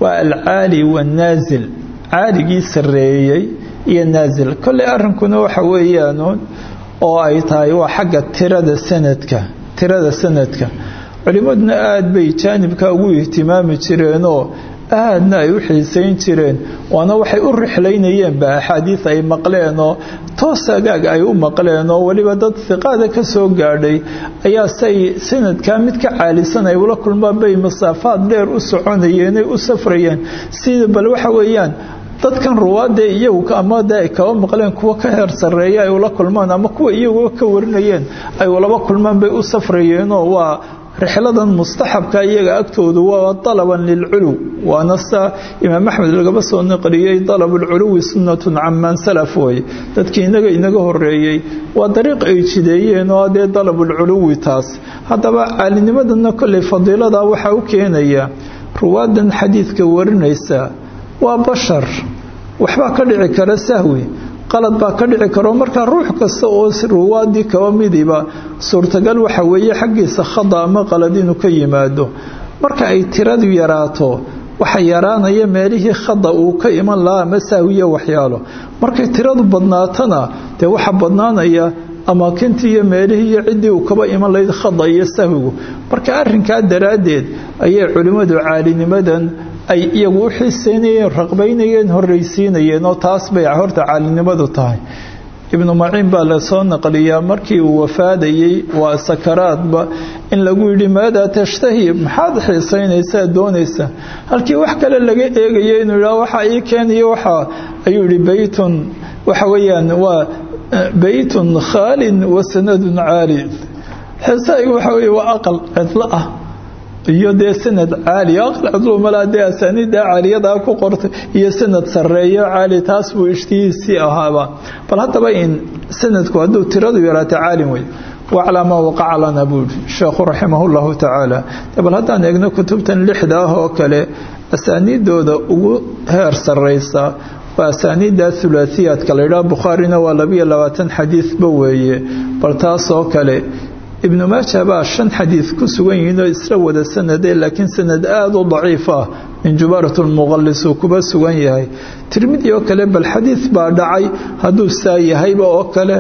waa alcaali waannaasil caaligii sarreeyey iyo naasil kolley arrinkuna waxa weeyaan oo ay tahay waa xagga tirada sanadka tirada sanadka. Culimmaduna aada bay jaanibka ugu ihtimaami jireenoo aadna ay u xiisayn jireen waana waxay u rixlaynayeenba axaadiis ay maqleenoo toos agaag ay u maqleen oo weliba dad hiqaada ka soo gaadhay ayaa say sanadkaa mid ka caalisan ay ula kulmaan bay masaafaad dheer u soconayeenay u safrayeen. Sida bal waxa weeyaan dadkan ruwaadee iyagu ama de kaba maqleen kuwa ka heer sarreeya ay ula kulmaan ama kuwa iyaguba ka warinayeen ay ulaba kulmaan bay u safrayeenoo waa rixladan mustaxabka iyaga agtoodu waa dalaban lilculuw waana sa imaam axmed lagaba soo naqliyey dalabulculuwi sunnatun caman salaf wey dadkii inaga inaga horeeyey waa dariiq ay jideeyeen oo dee dalabulculuwi taas. Haddaba caalinimadana kolley fadiilada waxaa u keenaya ruwaadan xadiidka warinaysa waa bashar. Waxbaa ka dhici kara sahwi. Qalad baa ka dhici karo markaa ruux kasta oo ruwaadii kaba midiba. Suurtagal waxa weeye xaggiisa khada ama qalad inuu ka yimaado. Marka ay tiradu yaraato waxa yaraanaya meelihii khada uu ka iman lahaa ama sahwiya waxyaalo. Markay tiradu badnaatana dee waxa badnaanaya amaakintii iyo meelihii iyo ciddii uu kaba iman lahayd khada iyo sahwigu. Marka arrinkaa daraaddeed ayay culimmadu caalinimadan ay iyagu u xiiseynayeen raqbaynayeen horraysiinayeen oo taas bay horta caalinimadu tahay. Ibnu maciin baa la soo naqliyaa markii uu wafaadayey waa sakaraadba in lagu yidhi maadaa tashtahi? Maxaad xiisaynaysaa doonaysa halkii wax kale laga eegayo inuu yidhaha waxa ii keeniyo waxa ayuu yidhi beytun waxa weeyaan waa beytun khaalin wa sanadun caali. Xiisaygu waxa weeye waa aqal cidlo ah iyo dee sanad caali malaa dee asaaniidda caaliyadaa ku qortay iyo sanad sarreeyo caali taas buu ishtihiisii ahaaba. Bal haddaba in sanadku hadduu tiradu yaraato caalin wey waclaa maa waqaca lana buu yidhi sheekhu raximah llahu tacaala bal haddaan eegno kutubtan lixda ah oo kale asaaniiddooda ugu heer sarraysa waa asaaniidda hulaasiyaadka la yidhaha bukhaarina waa labiyo labaatan xadiisba weeye. Bal taasoo kale ibnu maaja baa shan xadiis ku sugan yihiin oo isla wada sanadee laakiin sanad aada u daciif ah min jubaarat lmuqalis uu kuba sugan yahay. Tirmidi oo kale bal xadiis baa dhacay hadduu saa yahayba oo kale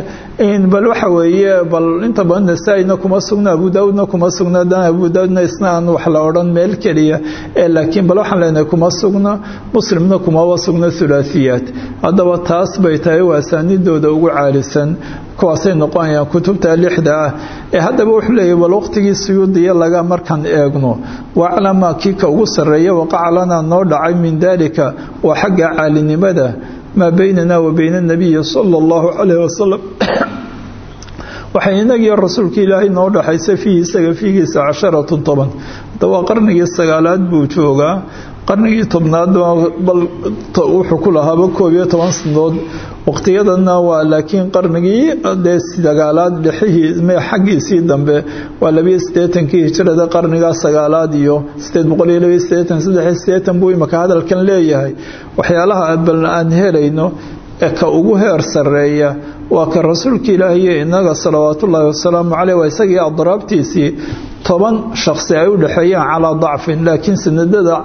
bal waxa weeye bal inta badan nasaa-ina kuma sugna abu daawudna kuma sugna dan abu daawudna isna aan wax la odhan meel keliya ee laakiin bal waxaan leenahay kuma sugna muslimna kumaba sugna hulaasiyaat haddaba taas bay tahay waa asaanidooda ugu caalisan kuwaasay noqonayaan kutubta lixda ah. Ee haddaba wuxuu leeyahy bal waqtigii suyuudiya laga markaan eegno waclama kii ka ugu sarreeya waqaca lanaa noo dhacay min daalika waa xagga caalinimada maa baynana wa bayna anabiyi sala allahu calayh wasalam waxay inagiyo rasuulka ilaahay noo dhaxaysa fiihi isaga fiigiisa casharatun toban. Hadda waa qarnigii sagaalaad buu joogaa qarnigii tobnaad bal wuxuu ku lahaaba koob iyo toban sanadood waqtiyadana waa laakiin qarnigii dee sagaalaad dhexihii xaggiisii dambe waa labiyo siddeetankii hijrada qarnigaa sagaalaad iyo sideed boqol iyo labiyo siddeetan saddexiyo siddeetan buu imaka hadalkan leeyahay. Waxyaalaha bal aan helayno ee ka ugu heer sarreeya waa ka rasuulka ilaahiyo inaga salawaatullaahi wasalaamu caleyh waa isagii adraabtiisii toban shakhsi ay u dhexeeyaan calaa dacfin laakiin sanadada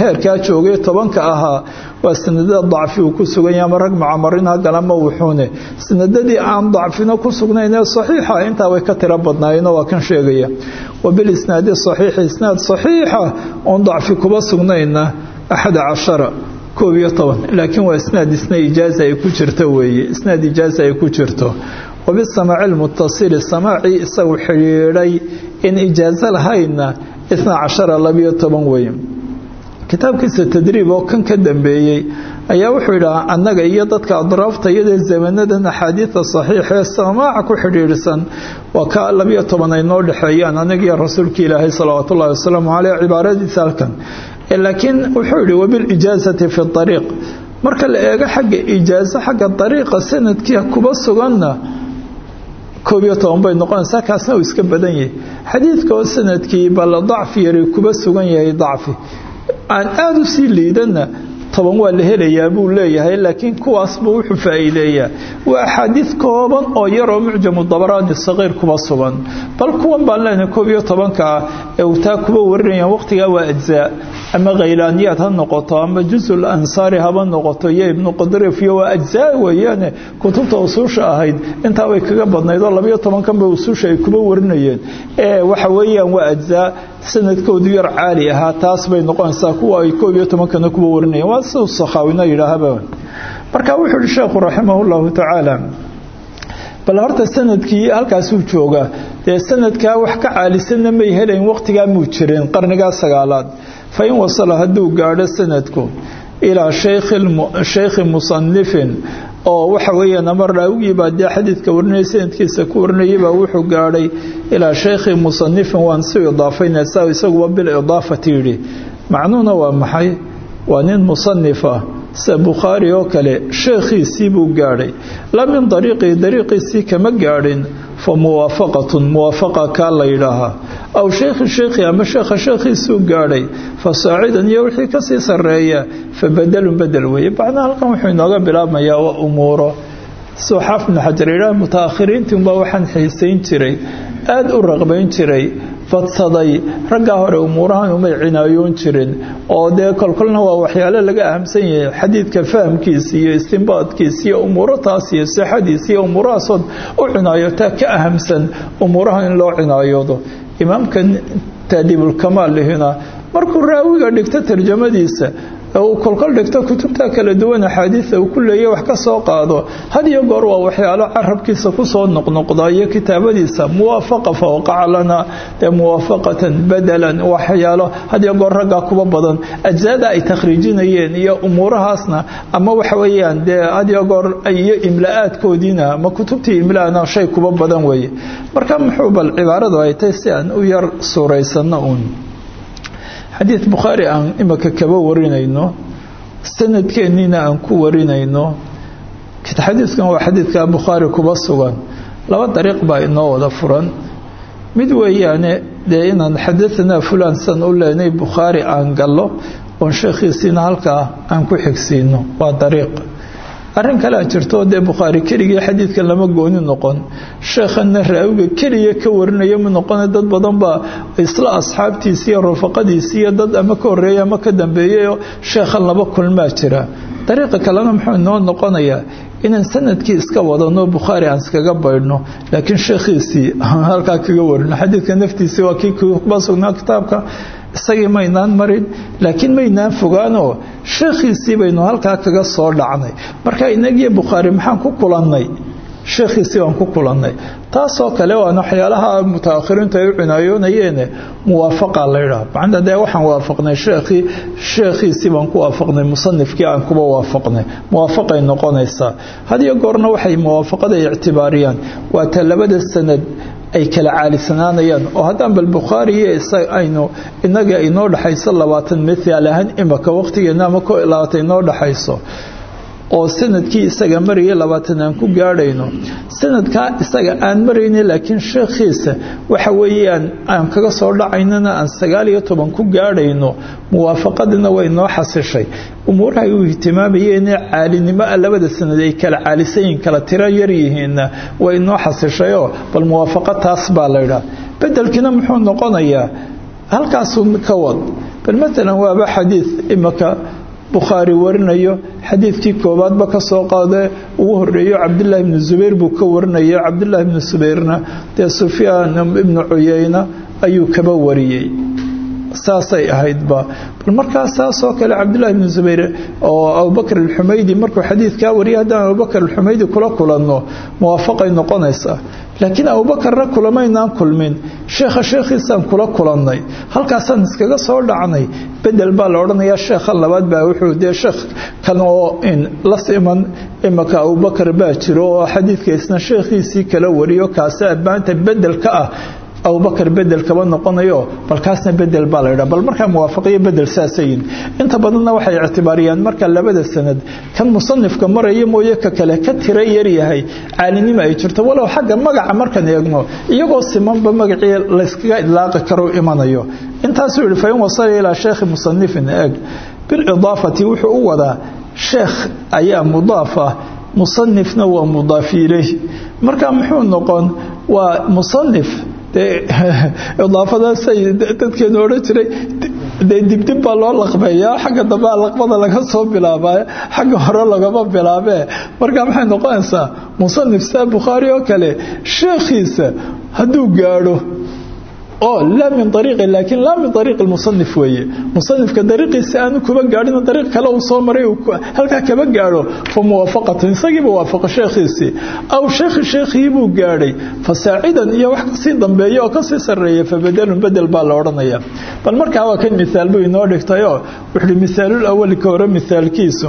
heerkaa joogay tobanka ahaa waa sanadada dacfi uu ku suganya ama rag mucamarina galama wuxuune. Sanadadii aan dacfino ku sugnaynee saxiixa intaa way ka tiro badnaayeenoo waa kan sheegaya. Wa bilisnaadi saxiixi isnaad saxiixa oon dacfi kuba sugnayna axada cashara koob iyo toban. Laakiin waa isnaad isna ijaaza ay ku jirto weeye isnaad ijaaza ay ku jirto wabisamaaci lmutasili samaacii isagu xidhiidhay in ijaazo lahaydna itna cashara labiyo toban weeye kitaabkiisa tadriib oo kan ka dambeeyey ayaa wuxuu yidhahaa annaga iyo dadka adraafta iyadee zamanadan axaadiida saxiixa ee samaaca ku xidhiidhsan waa ka labiyo toban ay noo dhexeeyaan anagiyo rasuulka ilaahay salawaatu ullahi wasalaamu caleyh cibaaradiisa halkan laakiin wuxuu yidhi wabilijaazati fi ariiq marka la eego xagga ijaazo xagga ariiqa sannadkii kuba suganna koob iyo toban bay noqonaysaa kaasna uu iska badan yahay. Xadiidka oo sannadkii bal dacfi yari kuba sugan yahay dacfi. Aan aada u sii liidanna toban waa la helayaa buu leeyahay laakiin kuwaasbuu wuxuu faa'iideeyaa. Waa axaadiid kooban oo yaroo mucjamu dabaraani saqiir kuba sugan. Bal kuwan baan leenahay koob iyo tobanka ah ee uu kuba warinayaan waqtigaa waa ajzaa. Ama khaylaaniyaad ha noqoto ama jusul ansaari haba noqoto iyo ibnu qadrif iyo waa ajzaa weeyaane. Kutubta usuusha ahayd intaa way kaga badnayd oo labayo tobankanba usuusha ay kuba warinayeen. Ee waxa weeyaan waa ajzaa sanadkoodu yar caali ahaa taas bay noqonaysaa kuwa ay koob iyo tobankana kuba warinayeen waa siduu sakhaawina yidhaahaba. Marka wuxuu yihi sheekhu raximah llahu tacaala bal horta sannadkii halkaasuu joogaa dee sanadkaa wax ka caalisanna may helayn waqtigaa muu jirin qarnigaa sagaalaad. Fa in wasala hadduu gaadho sanadku ilaa shaykhi musanifin oo waxa weeyaan ama raawigiibaa dee xadiidka warinaya sanadkiisa ku warinayabaa wuxuu gaadhay ilaa shaykhi musanifin waan si idaafaynaysaa isaguba bilidaafati yidhi macnuhuna waa maxay? Waa nin musanif ah sida bukhaari oo kale sheekhiisii buu gaadhay. La min dariiqii dariiqiisii kama gaadhin fa muwaafaqatun muwaafaqa kaa la yidhaahaa aw sheekhi sheekhi ama sheekha sheekhiisuu gaadhay fa saacidan iyo wixii ka sii sarreeya fa bedelun bedel weeye. Macnaha halkan wuxuu inooga bilaabmayaa waa umuuro. Ibnu xajar yidhaha mutaakhiriintiunbaa waxaan xiisayn jiray aada u raqbayn jiray badsaday raggaa hore umuurahan umay cinaayoon jirin oo dee kolkolna waa waxyaalo laga ahamsan yahay xadiidka fahamkiisa iyo istimbaadkiisa iyo umuurataas iyo sixadiisa iyo umuurahaasood u cinaayotaa ka ahamsan umuurahan in loo cinaayoodo imaamka taadiibulkamaal lihina markuu raawiga dhigto tarjamadiisa uu kolkol dhigto kutubta kala duwan axaadiida uu ku leeya wax ka soo qaado. Had iyo goor waa waxyaalo carabkiisa ku soo noqnoqda iyo kitaabadiisa muwaafaqa fawqaca lana dee muwaafaqatan badalan waxyaalo. Had iyo goor raggaa kuba badan ajzaada ay takhriijinayeen iyo umuurahaasna ama waxa weeyaan dee had iyo goor iyo imla-aadkoodiina ama kutubtii imlaana shay kuba badan weeye. Marka muxuu bal cibaaradu ay tahay si aan u yar suuraysano uun xadiid bukhaari aan imika kaba warinayno sanadkeenniina aan ku warinayno xadiidkan waa xadiidka bukhaari kuba sugan. Laba dariiq baa inoo wada furan. Mid weeyaane dee inaan xadaanaa fulaan san u leenay bukhaari aan gallo oon sheekhiisiina halkaa aan ku xigsiino waa dariiq arrin kalea jirto dee bukhaari keligii xadiidkan lama gooni noqon sheekhanna raawiga keliya ka warinaya ma noqone dad badan baa isla asxaabtiisi iyo rufaqadiisi iyo dad ama ka ama ka dambeeyayo sheekhan laba kulmaa jira dariiqa kalena muxuu inoo noqonayaa inaan sannadkii iska wadano bukhaari aan iskaga baydhno laakiin sheekhiisii halkaa kaga warino xadiidka naftiisii waa kii kuba sugnaa kitaabka isagii maynaan marin laakiin maynaan fogaanoo sheekhiisii baynu halkaa kaga soo dhacnay. Marka inagiyo bukhaari maxaan ku kulannay? Sheekhiisii waan ku kulannay. Taasoo kale waana waxyaalaha mutaakhiriintu ay u muwaafaqa laydhaha macnaa dee waxaan waafaqnay sheekhii sheekhiisii baan ku waafaqnay musanifkii aan kuba waafaqnay. Muwaafaqay noqonaysaa. Hadiyo goorna waxay muwaafaqada ictibaariyaan. Waa ta sanad ay kala caalisanaanayaan oo haddaan bal bukhaari iyo aynu inaga inoo dhexayso labaatan mithaal ahaan imaka waqtigeena ama ko labaatan inoo dhexayso oo sannadkii isaga maraya labaatan aan ku gaadhayno. Sanadkaa isaga aan marayna laakiin sheekhiisa waxa weeyaan aan kaga soo dhacaynana aan sagaal iyo toban ku gaadhayno muwaafaqadina way noo xasishay. Umuuraha uu ihtimaamayeenee caalinimo a labada sanad ay kala caalisayiin kala tiro yar yihiinna way noo xasishayoo bal muwaafaqo taas baa laydhaha bedelkiina muxuu noqonayaa halkaasuu ka wad. Bal matalan waaba xadiid imaka bukhaari warinayo xadiidkii koobaadba ka soo qaadee ugu horeeyo cabdilaahi ibnu zubayr buu ka warinaya. Cabdilaahi ibnu subayrna dee sufyaan ibnu cuyeyna ayuu kaba wariyey. Saasay ahaydba bal markaas saasoo kale cabdullahi bnu zubayr oo abubakr alxumaydi markuu xadiidkaa wariyay haddaan abubakr alxumaydi kula kulanno muwaafaqay noqonaysaa laakiin abubakarna kulamaynaan kulmin. Sheekha sheekhiisaan kula kulannay. Halkaasaan iskaga soo dhacnay. Bedel baa la odhanayaa sheekha labaad baa wuxuu dee sheekh kan oo la siman imaka abubakar baa jiro oo xadiidka isna sheekhiisii kala wariyo kaasi maanta bedel ka ah abubakar bedel kaba noqonayo balkaasna bedel baa la ydhaa bal markaa muwaafaqiyo bedel saasayin inta badanna waxay ictibaariyaan marka labada sanad kan musanifka maraya mooye ka kale ka tira yaryahay caalinimo ay jirto walow xagga magaca markaan eegno iyagoo simanba magacii layskaga idlaaqi karo imanayo. Intaasuu yihi fain wasala ilaa sheekhi musanifin eeg. Bilidaafati wuxuu u wadaa sheekh ayaa mudaaf ah musanifna waa mudaaf ileyh marka muxuu noqon waa musanif idaafadaasay dadkeenu odhan jiray dee dibdib baa loo laqbeeyaa xagga dambea laqbada laga soo bilaabaa xagga hore lagama bilaabee. Marka maxay noqonaysaa musanif bukhaari oo kale sheekhiisa hadduu gaadho oo laa min ariiqi laakiin laa min ariiqi musanif weeye. Musanifka dariiqiisa aanu kuba gaadhin dariiq kale uu soo maray halkaa kaba gaadho fa muwaafaqatun isagiiba waafaqa sheekhiisii. Aw sheekhi sheekhii buu gaadhay fasaacidan iyo wax ka sii dambeeya oo ka sii sarreeya fa bedelun bedel baa la odhanaya. Bal markaa waa kan misaal buu inoo dhigtayoo wuxuuhi misaalul awali ka hore misaalkiisu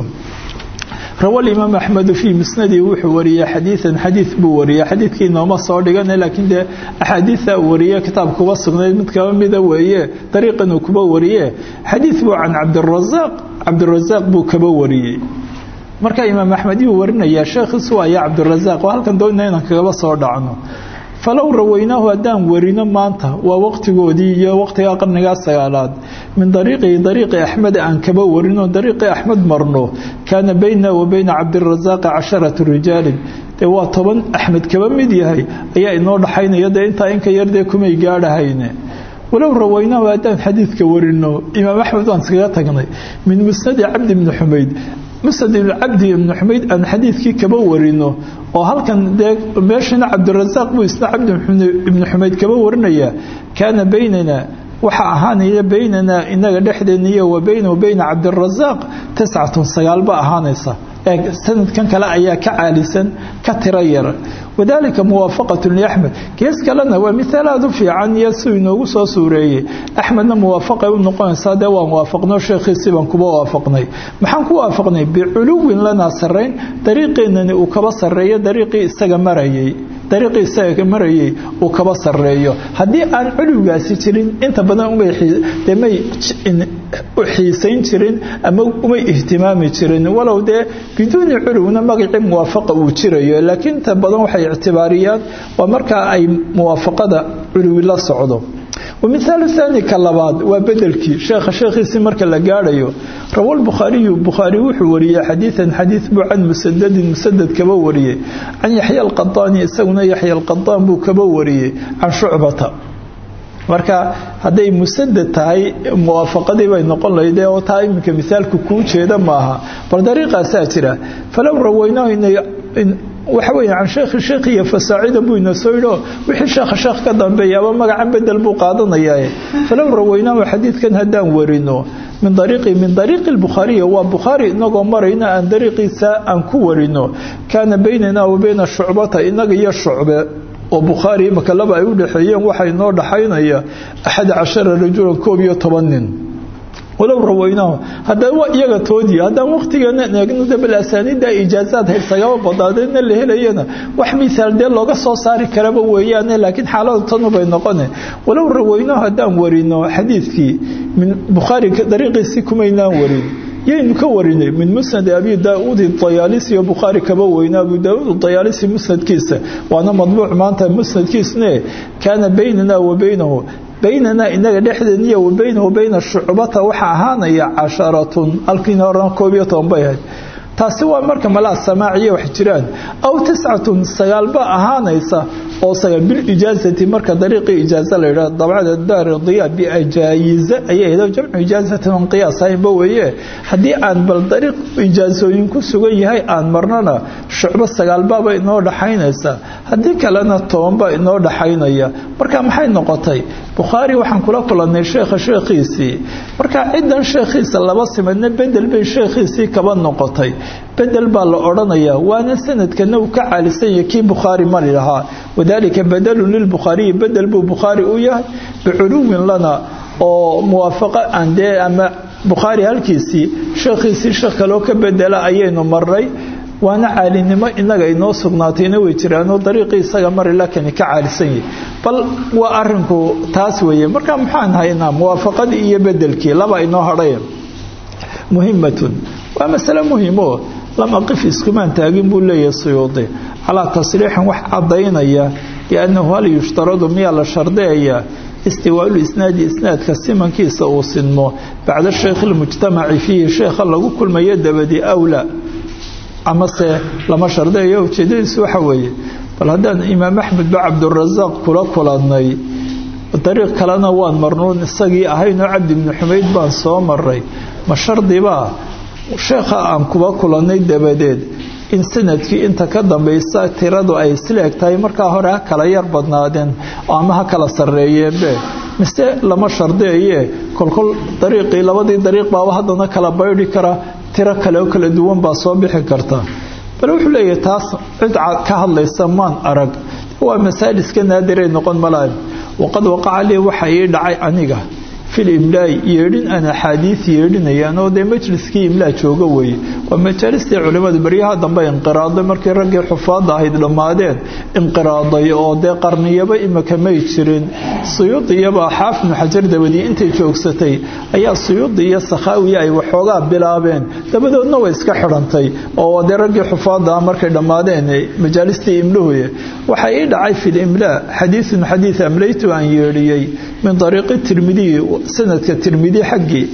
rawa imaam axmedu fii musnadii wuxuu wariyey xadiian xadiid buu wariyey. Xadiidkii nooma soo dhigana laakiin dee axaadiia wariye kitaab kuba sugnayd. Mid kaba mida weeye dariiqan uu kuba wariye xadiid buu can cabdirasaaq cabdirasaaq buu kaba wariyey. Marka imaam axmed yuu warinayaa sheekhiisu ayaa cabdirasaaq oo halkan doonina inaan kagaba soo dhacno. Falow rawaynaahu haddaan warino maanta waa waqtigoodii iyo waqtigaa qarnigaa sagaalaad min dariiqii dariiqi axmed aan kaba warino dariiqii axmed marno. Kaana bayna wa bayna cabdirasaaqi casharatu rijaalin. Dee waa toban axmed kaba mid yahay. Ayaa inoo dhaxaynaya dee intaa inka yardee kumay gaadhahayne. Walow rawaynaahu haddaan xadiidka warino imaam axmed waan iskaga tagnay. Min musnadi cabdi bni xumayd musnad cabdi ibni xumayd aan xadiidkii kaba warino oo halkan dee meeshana cabdirasaaq buu isna cabdi ibni xumayd kaba warinaya kaana baynana waxaa ahaanaya baynanaa inaga dhexdeena iyo wa bayna wa bayna cabdirasaaq tiscatun sagaalba ahaanaysa. Sanadkan kale ayaa ka caalisan ka tira yara wadalika muwaafaqatu liaxmed gees kalena waa miaal aada u fiican iyo inoogu soo suureeyey. Axmedna muwaafaqay u noqonaysaa dee waan waafaqno sheekhiisii baan kuba waafaqnay. Maxaan ku waafaqnay? Biculuwin lanaa sarrayn dariiqeenani uu kaba sarreeyo dariiqii isaga marayay dariiqii isaga marayay uu kaba sarreeyo. Haddii aan culuwgaasi jirin inta badan may xiisayn jirin ama umay ihtimaami jirin. Walow dee biduuni culuwna magacii muwaafaqa uu jirayo laakiin inta badan waxay ictibaariyaan waa markaa ay muwaafaqada culuwi la socdo wamithaalu haani ka labaad waa bedelkii. Sheekha sheekhiisii marka la gaadhayo rawa lbukhaariyu bukhaari wuxuu wariyey xadiidan xadiid buu can musadadin musadad kaba wariyey. Can yaxya alqadaani isaguna yaxya alqadaan buu kaba wariyey can shucbata. Marka hadday musadad tahay muwaafaqadii bay noqon lahaydee oo taa iminka misaalku kuu jeeda maaha. Bal dariiqaasaa jira. Falow rawaynaahu waxa weeye can sheekhi sheekhiya fasaacida buu ina soo yidho wixii sheekha sheekh ka dambeeyaaba magacan bedel buu qaadanayaa falow rawaynaahu xadiidkan haddaan warino min dariiqi min dariiqi lbukhaariya waa bukhaari inagoo marayna aan dariiqiisa aan ku warino. Kaana baynana wa bayna shucbata inaga iyo shucbe oo bukhaari laba ay u dhexeeyeen waxaa inoo dhaxaynaya axad cashara rajulan iyo nin walow rawaynaahu haddana waa iyaga toodii haddaan waqtigeena eegno de bal asaaniidda ijaazaad haysagaba badaadeedna la helayana wax misaal dee looga soo saari karaba weeyaane laakiin xaaladu tanu bay noqone. Walow rawaynaahu haddaan warino xadiidkii min bukhaari dariiqiisii kumaynaan warin yaynu ka warinay min musnad abi daauud dayaalisi iyo bukhaari kaba weyna abu daauud dayaalisi musnadkiisa waana madbuuc maanta musnadkiisne kaana baynana wa baynahu baynanaa inaga dhexdeeniya wa baynahu bayna shucbata waxaa ahaanaya casharatun. Halkiina horena koob iyo toban bay ahayd. Taasi waa marka malaa samaaciya wax jiraan. Aw tiscatun sagaalba ahaanaysa oo sagal bilijaazati marka dariiqii ijaaza la yidhaha dabcada daar diya biajaayiza ayay ahayd jamcu ijaazatin on qiyaas ahaynba weeye. Haddii aan bal dariiq ijaazooyin ku sugan yahay aan marnana shucbo sagaalbaaba inoo dhaxaynaysa haddii kalena tobanba inoo dhaxaynaya. Marka maxay noqotay? Bukhaari waxaan kula kulannay sheekha sheekhiisii. Marka ciddan sheekhiisa laba simadna bedel bay sheekhiisii kaba noqotay bedel baa la odhanayaa waana sanadkana uu ka caalisanya kii bukhaari mari lahaa. Wadaalika badalun lilbukhaariyi bedel buu bukhaari u yahay biculuwin lana oo muwaafaqo aan dee ama bukhaari halkiisii sheekhiisii sheekh kaloo ka bedela ayaynu marnay waana caalinimo inaga inoo sugnaatayna way jiraanoo dariiqii isaga mari lakani ka caalisan yahi bal waa arinku taas weeye. Marka maxaan haynaa muwaafaqadii iyo lam aqif iskumaan taagin buu leeyahay suyuudi calaa tasriixin wax caddaynaya biannahu hal yushtaradu miyaa la shardeeyaa istiwaalu isnaadi isnaadka simankiisa uu sinmo. Bacda sheekhi lmujtamaci fiihi sheekha lagu kulmayo dabadi awla. Amase lama shardeeyo ujeedadiisu waxa weeye. Bal haddaan imaam axmed ba cabdurasaaq kula kulannay dariiq kalena waan marnuun isagii ahaynoo cabdi bni xumayd baan soo maray ma shardibaa sheekha aan kuba kulannay dabadeed in sannadkii inta ka dambaysa tiradu ay isleeg tahay markaa hore ha kala yar badnaadeen ama ha kala sarreeyeenbe. Mise lama shardeeye kolkol dariiqii labadii dariiq baaba haddana kala baydhi kara tiro kale oo kala duwan baa soo bixi karta. Bal wuxuu leeyahay taas cid ka hadlaysa maan arag. Waa masaa'il iska naadiray noqon malaha waqad waqaca lii waxa ii dhacay aniga fil imlaai yeedhin aan axaadiis yeedhinayaan oo dee majliskii imlaa jooga weeye. Waa majaalistii culimmadu baryaha dambe inqiraaday markii raggii xufaadda ahayd dhammaadeen inqiraaday oo dee qarniyaba imika may jirin. Suyuudiyaba xaafinu xajar dabadii intay joogsatay ayaa suyuudi iyo sakhaawiya ay waxoogaa bilaabeen. Dabadoodna way iska xidhantay oo dee raggii xufaadda ah markay dhammaadeen majaalistii imluhuye waxaa ii dhacay fil imlaa xadiisun xadiid amlaytu aan yeedhiyey min dariiqi tirmidiyi sanadka tirmidi xaggii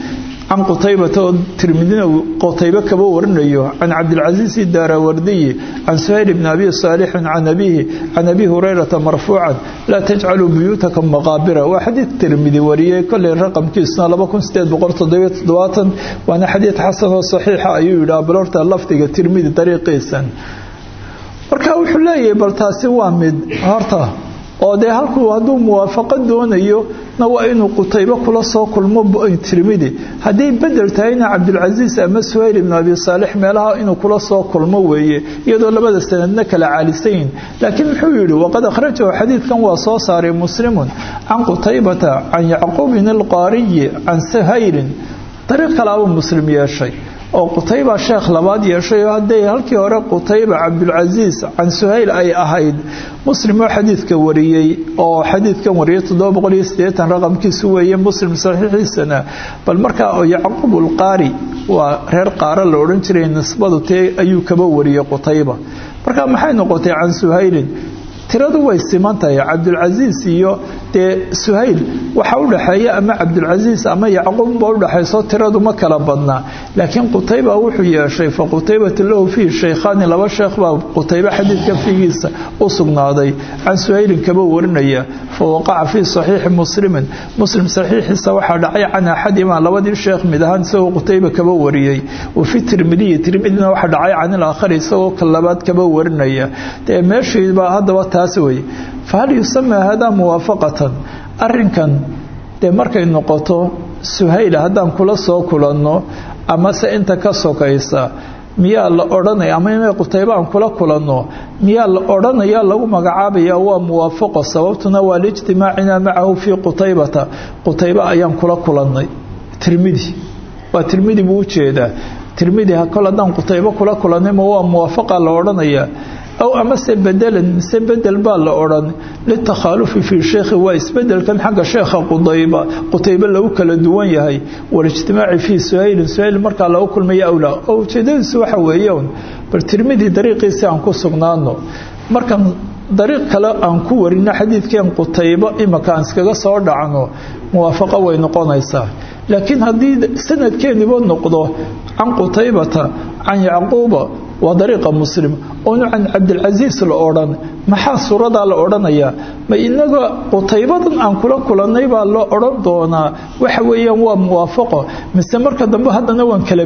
can qutaybata oo tirmidina qutaybe kaba warinayo can cabdilcasiis daarawardiyi can suhayl bni abi saalixin can abihi can abi hurayrata marfuucan laa tajcaluu buyuutakum maqaabira. Waa xadiid tirmidi wariyey koley raqamkiisuna waana xadiid xasan oo saxiixa ayuu yidhi abalorta lafdiga tirmidi dariiqiisan. Marka wuxuu leeyahay bal taasi waa mid horta oo dee halkuu hadduu muwaafaqo doonayo na waa inuu qutaybo kula soo kulmo tirmidi. Hadday bedel tahayna cabdilcasiis ama suhayl ibnu abi saalix meelaha inuu kula soo kulmo weeye iyadoo labada sanadna kala caalisayin laakiin muxuu yidhi waqad akhrajahu xadiidkan waa soo saaray muslimun can qutaybata can yacquubin alqaariyi can suhaylin dariiq kalaabuu muslim yeeshay oo qutayba sheekh labaad yeeshay oo halkii hore qutayba cabdulcasiis can suhayl ay ahayd muslim oo xadiidka wariyey oo xadiidkan wariyay raqamkiisu weeye muslim saxiixiisana. Bal markaa oo yacquub ulqaari waa reer qaaro la odhan jiray nisbadu tee ayuu kaba wariyey qutayba. Marka maxay noqotay can suhaylin? Tiradu way siman tahay cabdulcasiis iyo dee suhayl waxa u dhaxeeya ama cabdulcasiis ama yacquubba udhaxayso tiradu ma kala badnaa laakiin qutayba wuxuu yeeshay fa qutaybatu lahu fiihi shaykhaani laba sheekh baa qutaybe xadiidka fiigiisa u sugnaaday. Can suhaylin kaba warinaya fa waqaca fii saxiixi muslimin. Muslim saxiixiisa waxaa dhacay can axadimaa labadii sheekh mid ahaan isagoo qutayba kaba wariyey. Wa fi tirmidiyi tirmidina waxaa dhacay can ilaakhari isagoo ka kaba warinaya. Dee meeshiiba haddaba taas weye fahal yusamaa hadaa muwaafaqatan arinkan dee markay noqoto suhayla haddaan kula soo kulanno amase inta ka sokaysa miyaa la odhanaya ama ina qutayba aan kula kulanno miyaa la odhanaya lagu magacaabaya waa muwaafaqo. Sababtuna waa liijtimaacina macahu fii qutaybata. Qutayba ayaan kula kulannay. Tirmidi waa tirmidi buu u jeedaa tirmidi kol haddaan qutaybo kula kulannay ma waa muwaafaqa la odhanaya aw amase bedelan mise bedel baa la odhan litakhalufi fii sheekhi waa isbedelkan xagga sheekha qudayba qutaybe lagu kala duwan yahay walijtimaaci fii suhaylin suhayl markaa lagu kulmaya awlaa oo ujeedadiisu waxa weeyan bal tirmidi dariiqiisi aan ku sugnaano markan dariiq kale aan ku warino xadiidkeen qutaybo imaka aan iskaga soo dhacno muwaafaqo way noqonaysaa laakiin haddii sanadkeeniba noqdo can qutaybata can yacquuba waa dariiqa muslim. Oonu can cabdilcasiis la odhan. Maxaa suuradaa la odhanayaa? Ma inaga qutaybadan aan kula kulannay baa loo odhan doonaa. Waxa weeyaan waa muwaafaqo. Mise marka dambe haddana waan kala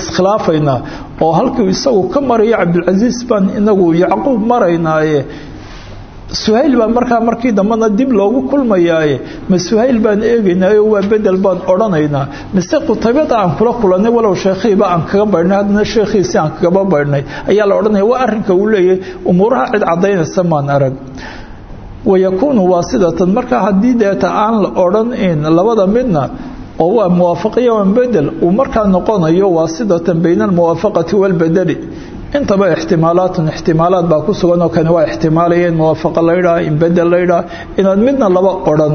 iskhilaafaynaa. Oo halkii isagu ka maraya cabdilcasiis baan inagu yacquub maraynaaye suhayl baa markaa markii dambena dib loogu kulmayaaye ma suhayl baan eegaynaayo waa bedel baan odhanaynaa mise qutaybada aan kula kulanay walow sheekhiiba aan kaga baydhnay haddana sheekhiisi aan kagaba baydhnay ayaa la odhanaya. Waa arrinka uu leeyahay umuuraha cid caddaynaysa maan arag. Wayakuunu waasidatan markaa haddii deeta aan la odhan in labada midna oo waa muwaafaqiya wan bedel uu markaa noqonayo waasidatan bayna almuwaafaqati waalbedeli intaba ixtimaalaatun ixtimaalaad baa ku sugan oo kani waa ixtimaalaya in muwaafaqa laydhaha in bedel laydhaha inaad midna laba odhan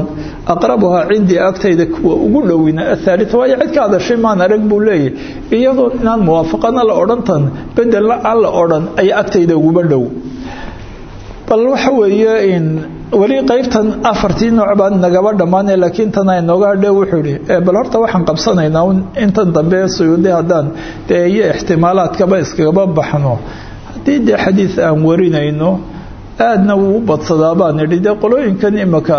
aqrabuhaa cindii agtayda kuwa ugu dhowina athaalita waayo cid ka hadashay maan arag buu leeyahy iyadoo inaan muwaafaqana la odhantan bedelna aan la odhan ayaa agtayda uguba dhow. Bal waxa weeye weli qaybtan afartii nooc nagaba dhammaanay laakiin tan aynooga hadhe wuxuu idhi bal horta waxaan qabsanaynaa intan dambe suyuudi haddaan dee iyo ixtimaalaadkaba iskagaba baxno. Haddii dee xadiid aan warinayno aadna u badsadaa baan idhi dee imika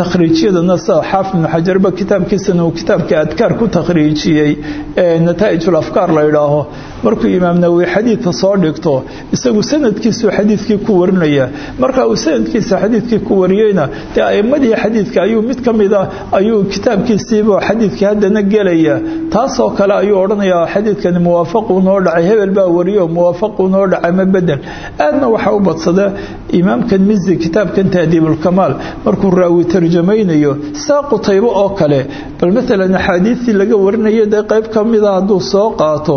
takhriijyadana sida xaafid ibnu xajarba kitaabkiisana uu kitaabka adkaar ku takhriijiyey ee nataa'ijul afkaar la idhaaho markuu imaam nawowi xadiidka soo dhigto isagu sanadkiisuu xadiidkii ku warinaya. Marka uu sanadkiisa xadiidkii ku wariyeyna dee a'imadii xadiidka ayuu mid ka mid ah ayuu kitaabkiisiiba xadiidkii haddana gelaya. Taasoo kale ayuu odhanayaa xadiidkani muwaafaquu noo dhacay hebel baa wariyo muwaafaquu noo dhacay ma bedel. Aadna waxaa u badsada imaamkan mizi kitaabkan taadiibulkamaal markuu raawi tarjamaynayo saa qutaybo oo kale. Bal maalan axaadiistii laga warinayo dee qayb ka mida hadduu soo qaato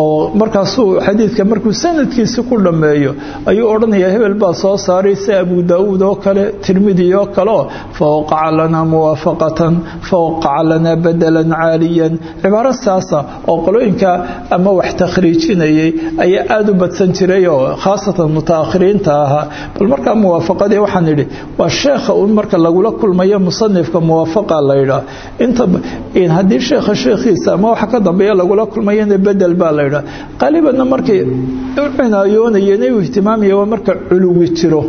oo markaasuu xadiidka markuu sanadkiisi ku dhammeeyo ayuu odhanayaa hebel baa soo saaray si abu daauud oo kale tirmidi oo kaleo fawaqaca lanaa muwaafaqatan fawaqaca lanaa badalan caaliyan. Cibaaro saasa oo qolooyinka ama wax takhriijinayay ayaa aada u badsan jiray oo khaasatan mutaakhiriinta ahaa. Bal markaa muwaafaqadii waxaan idhi waa sheekha un marka lagula kulmayo musanifka muwaafaqa laydhaa inta haddii sheekha sheekhiisa ama waxa ka dambeeya lagula kulmayana bedel baa qaalibanna markay u cinaayoonayeen u ihtimaamaya waa marka culuwi jiro.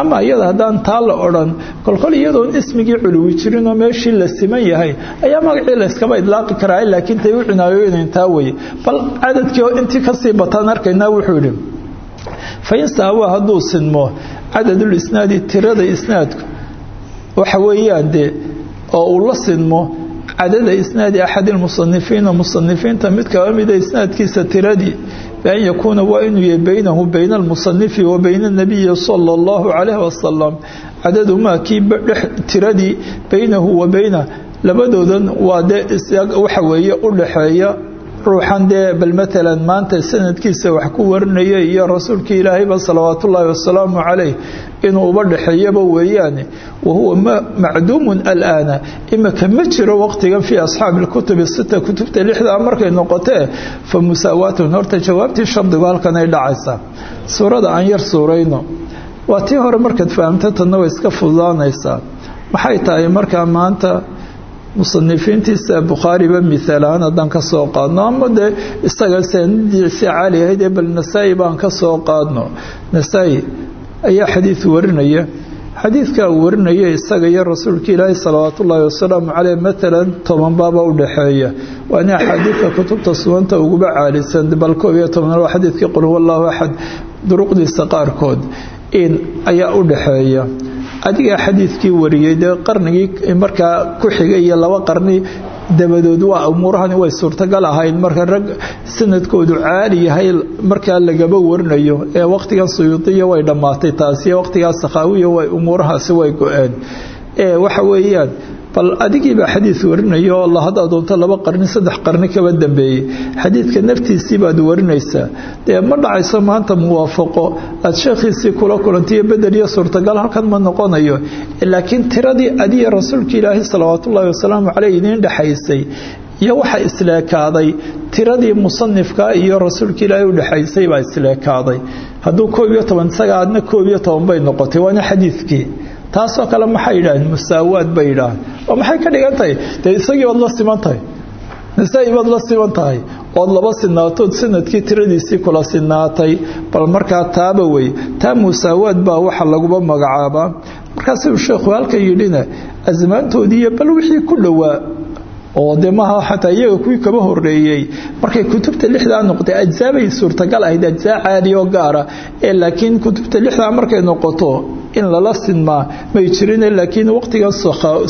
Ama iyada haddaan taa la odhan kolkol iyadoon ismigii culuwi jirinoo meeshii la siman yahay ayaa magacii layskaba idlaaqi karaa laakiin tay u cinaayooneen taa weye bal cadadkii oo intii ka sii bataan arkaynaa wuxuu yidhi fain saawa hadduu sinmo cadadul isnaadi tirada isnaadku waxa weeyaan dee oo uu la sinmo cadada isnaadi axadi lmusanifiina musanifiinta mid kaba mida isnaadkiisa tiradii bian yakuuna waa inuu yahay baynahu bayna almusanifi wa bayna anabiyi sala allahu calayhi wasalam cadadu maa kii tiradii baynahu wa bayna. Labadoodan waa dee waxa weeye u dhaxeeya ruuxan dee bal maalan maanta sanadkiisa wax ku warinaya iyo rasuulkii ilaahayba salawaat wasalaamu calayh inuu uba dhaxeeyaba weeyaane wa huwa macduumun alaana. Imika ma jiro waqtigan fii asxaabi lkutubi sita kutubta lixdaa markay noqotee fa musaawaatun horta jawaabtii shardigu halkan ay dhacaysaa. Suurada aan yar suurayno waa tii hore markaad fahamta tanna way iska fududaanaysaa. Maxay tahay markaa maanta musanifiintiisa bukhaariba miaalahaan haddaan ka soo qaadno ama dee isaga sanadiisi caali ahayd ee bal nasaa-i baan ka soo qaadno. Nasaa-i ayaa xadiid warinaya. Xadiidkaa warinaya isaga iyo rasuulka ilaahi salawaat ullaahi wasalaamu caleyh maalan toban baaba u dhaxeeya. Waana axaadiidka kutubta suganta uguba caalisan bal koob iyo tobnaad waa xadiidkii qul huwa allahu axad duruqdiisa qaarkood in ayaa u dhaxeeya adigaa xadiidkii wariyey dee qarnigii markaa ku xigay iyo laba qarni dabadood waa umuurahani way suurtagal ahayn. Marka rag sanadkoodu caali yahay markaa lagaba warinayo ee waqtigan suyuudiya way dhammaatay taasiyo waqtigaa sakhaawiya way umuurahaasi way go-een. Ee waxa weeyaan bal adigiibaa xadiid warinaya oo alla haddaad doonto laba qarni saddex qarni kaba dambeeyey. Xadiidka naftiisii baad warinaysaa. Dee ma dhacayso maanta muwaafaqo. Aad sheekhiisii kula kulantiyo bedel iyo suurtagal halkan ma noqonayo. Laakiin tiradii adiga rasuulka ilaahi salawaatullaahi wasalaamu caleyh idiin dhexaysay iyo waxa isleekaaday tiradii musanifka iyo rasuulka ilaahay u dhexaysay baa isleekaaday hadduu koob iyo toban bay noqotay. Waana xadiidkii taasoo kale maxay yidhaaheen musaawaad bay yidhaaheen oo maxay ka dhigan tahay? Dee isagii baad la siman tahay? Nasaa-i baad la siman tahay? Ood laba sinaatood sannadkii tiradiisii kula sinaatay. Bal markaa taaba wey. Taa musaawaad baa waxa laguba magacaabaa markaasuu sheekhu halkan yidhina asmaantoodii iyo bal wixii ku dhowaa oo de xataa iyaga kuwii kaba horeeyey markay kutubta lixdaa noqotay ajzaabay suurtagal ahayd ajzaa caadi oo gaara ee laakiin kutubta lixdaa markay noqoto in lala sinmaa may jirin laakiin waqtigan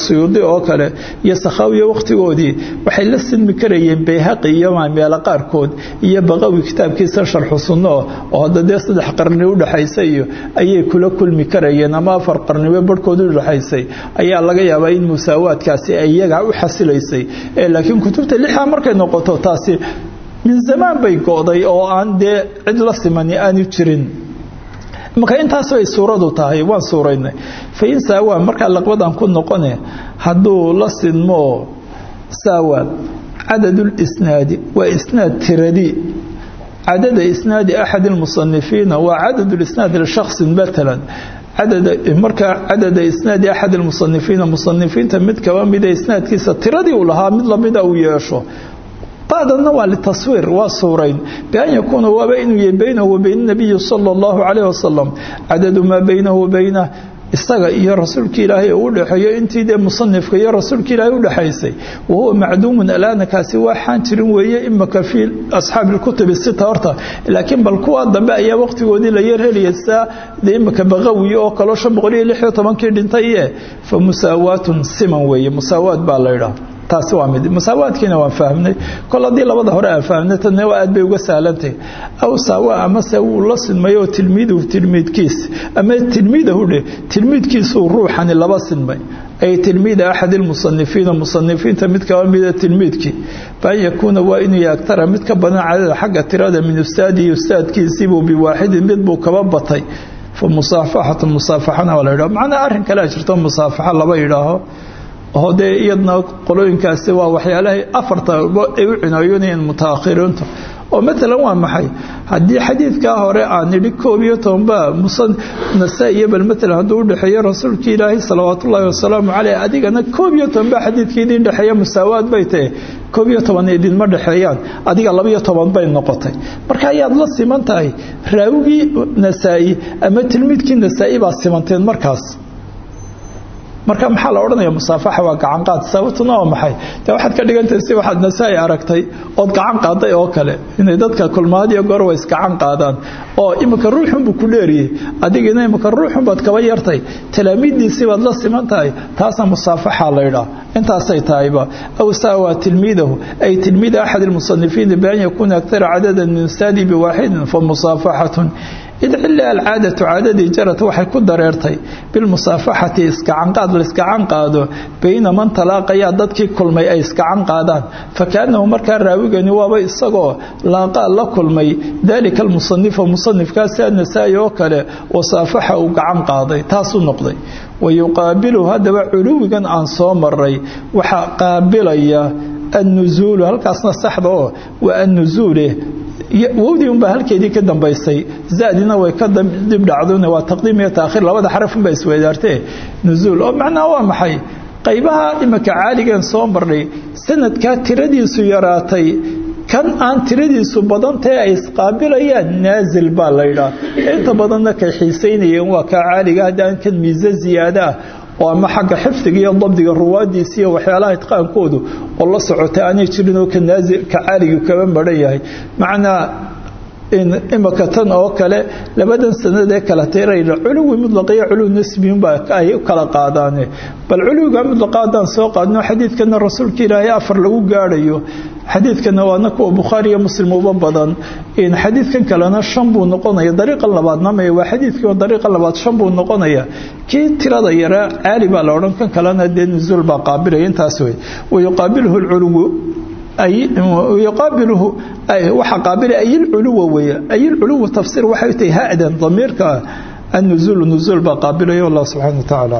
suyuudi oo kale iyo sakhaawiya waqtigoodii waxay la sinmi karayeen bayhaqi iyo meelo qaarkood iyo baqawi kitaabkiisa sharxu sunno oo hadda dee saddex qarni udhexaysa iyo ayay kula kulmi karayeen ama afar qarnibe barhkood udhexaysay ayaa laga yaabaa in musaawaadkaasi iyaga u xasilaysay laakiin kutubta lixa markay noqoto taasi min zamaan bay go'day oo aan dee cid la simani aanu jirin marka intaas bay suuradu tahay waan suuraynay. Fain saawa markaa laqbadan ku noqone hadduu la sinmo saawa cadadlisnaadi waa isnaad tiradii cadada isnaadi axad اlmusanifiina waa cadad lisnaad lishaksin matalan. Markaa cadada isnaadi axad اlmusanifiina musanifiinta mid kaba mida isnaadkiisa tiradii uu lahaa mid lamida uu yeesho bacdana waa litaswiir waa suurayn. Bian yakuuna waaba inuu yahay baynahu wa bayna nabiyi sala allahu calayh wasalam cadadu maa baynahu wa bayna. Isaga iyo rasuulka ilaahay uu udhexeeyo intii dee musanifka iyo rasuulka ilaahay udhexaysay wahuwa macduumun alaana kaasi waxaan jirin weeye imaka fii asxaabi lkutubi sita horta. Laakiin bal kuwa dambe ayaa waqtigoodii la yar helaysaa dee imaka baqawi oo kaloo shan boqol iyo lix iyo tobankii dhintay ee fa musaawaatun siman weeye. Musaawaad baa la yidhaha taasi waa mid. Musaawaadkiina waan fahmnay. Kol haddii labada hore aan fahmnay tadna aad bay uga sahlantahy aw saawa amase wuu la sinmay oo tilmiiduhu tilmiidkiis ama tilmiidahu dheh tilmiidkiisuu ruuxani laba sinmay. Ay tilmiida axad ilmusanifiina musanifiinta mid kaba mida tilmiidkii baan yakuuna waa inuu yahay agtara mid ka badan cadada xagga tirada min ustaadihi ustaadkiisiibuu biwaaxidin mid buu kaba batay. Fa musaafaxatu musaafaxana waa la yidhaho. Macnaa arrin kalea jirto musaafaxa laba yidhaaho oo dee iyadna qolooyinkaasi waa waxyaalahay afarta ay u cinaayoonayeen mutaakhiriintu. Oo maalan waa maxay? Haddii xadiidkaa hore aan nidhi koob iyo tobanba musanasa iyo bal maalan hadduu rasuulkii ilaahay salawaat ullaahi wasalaamu caleyh adigana koob iyo tobanba xadiidkii idin dhexeeya musaawaad bay tahe koob iyo toban idinma dhexeeyaan adiga labaiyo toban bay noqotay. Marka ayaad la siman tahay raawigii nasaa-i ama tilmiidkii nasaa-i simanteen markaas marka maxaa la odhanaya musaafaxa waa gacan qaad. Sababtuna waa maxay? Dee waxaad ka dhigantahay si waxaad nasaa-i aragtay ood gacan qaaday oo kale. Inay dadka kulmaadiyo goor way isgacan qaadaan. Oo iminka ruuxunbuu ku dheeriyey adigina iminka ruuxunbaad kaba yartay. Talaamiiddiisii baad la siman tahay. Taasna musaafaxa la ydhaa intaasay tahayba. Aw saawa tilmiidahu. Ay tilmiida axad ilmusanifiina bian yakuuna agtara cadadan min ustaadi biwaaxidin fa musaafaxatun id cili alcaadatu caadadii jarad waxay ku dareertay bilmusaafaxati iskacanqaad la iskacan qaado bayna man talaaqayaa dadkii kulmay ay iskacan qaadaan fakaanahu markaa raawigani waaba isagoo laaqaa la kulmay. Daalika almusanifa musanifkaasi annasaa-i oo kale wasaafaxa uu gacan qaaday taasuu noqday. Wayuqaabilu haddaba culuwigan aan soo maray waxaa qaabilaya annuzuulu halkaasna saxda oo waa annuzuule wowdii unbaa halkeedii ka dambaysay zadina way ka dib dhacdona waa taqdiim iyo taakhiir labada xaraf unbaa isweydaartee nuzuul. Oo macnaha waa maxay? Qaybaha imika caaligan soo marnay sanadkaa tiradiisu yaraatay kan aan tiradiisu badantae ay isqaabilayaan naazil baa laydhaa inta badanna kay xiisaynayeen waa kaa caaliga haddaan kan miise ziyaada ah oo ama xagga xifdiga iyo dabdiga ruwaadiisa iyo waxyaalaha itqaankoodu oo la socota aanay jirin oo ka caaligu kaba maran yahay. Macnaa imaka tan oo kale labadan sanadee kala tirayla culuwi mudlaqiyo culuw nasbiyunbaa ay u kala qaadaane. Bal culuwiga mudlaqa haddaan soo qaadno xadiidkana rasuulka ilaahay afar lagu gaadhayo. Xadiidkana waana kuwa bukhaari iyo muslim uba badan. Xadiidkan kalena shan buu noqonaya dariiqan labaadna may waa xadiidkii dariiqan labaad shan buu noqonaya. Kii tirada yaraa caali baa la odhan kan kalena dee nuzuul baa qaabilaya intaas wey wayuqaabiluhu lculuwu yuqaabiluhu waxa qaabila ayilculuwa weeye ayilculuwa tafsiir waxay tahay ha-dan damiirka annuzuul nuzuul baa qaabilaya wallah subxana wa tacaala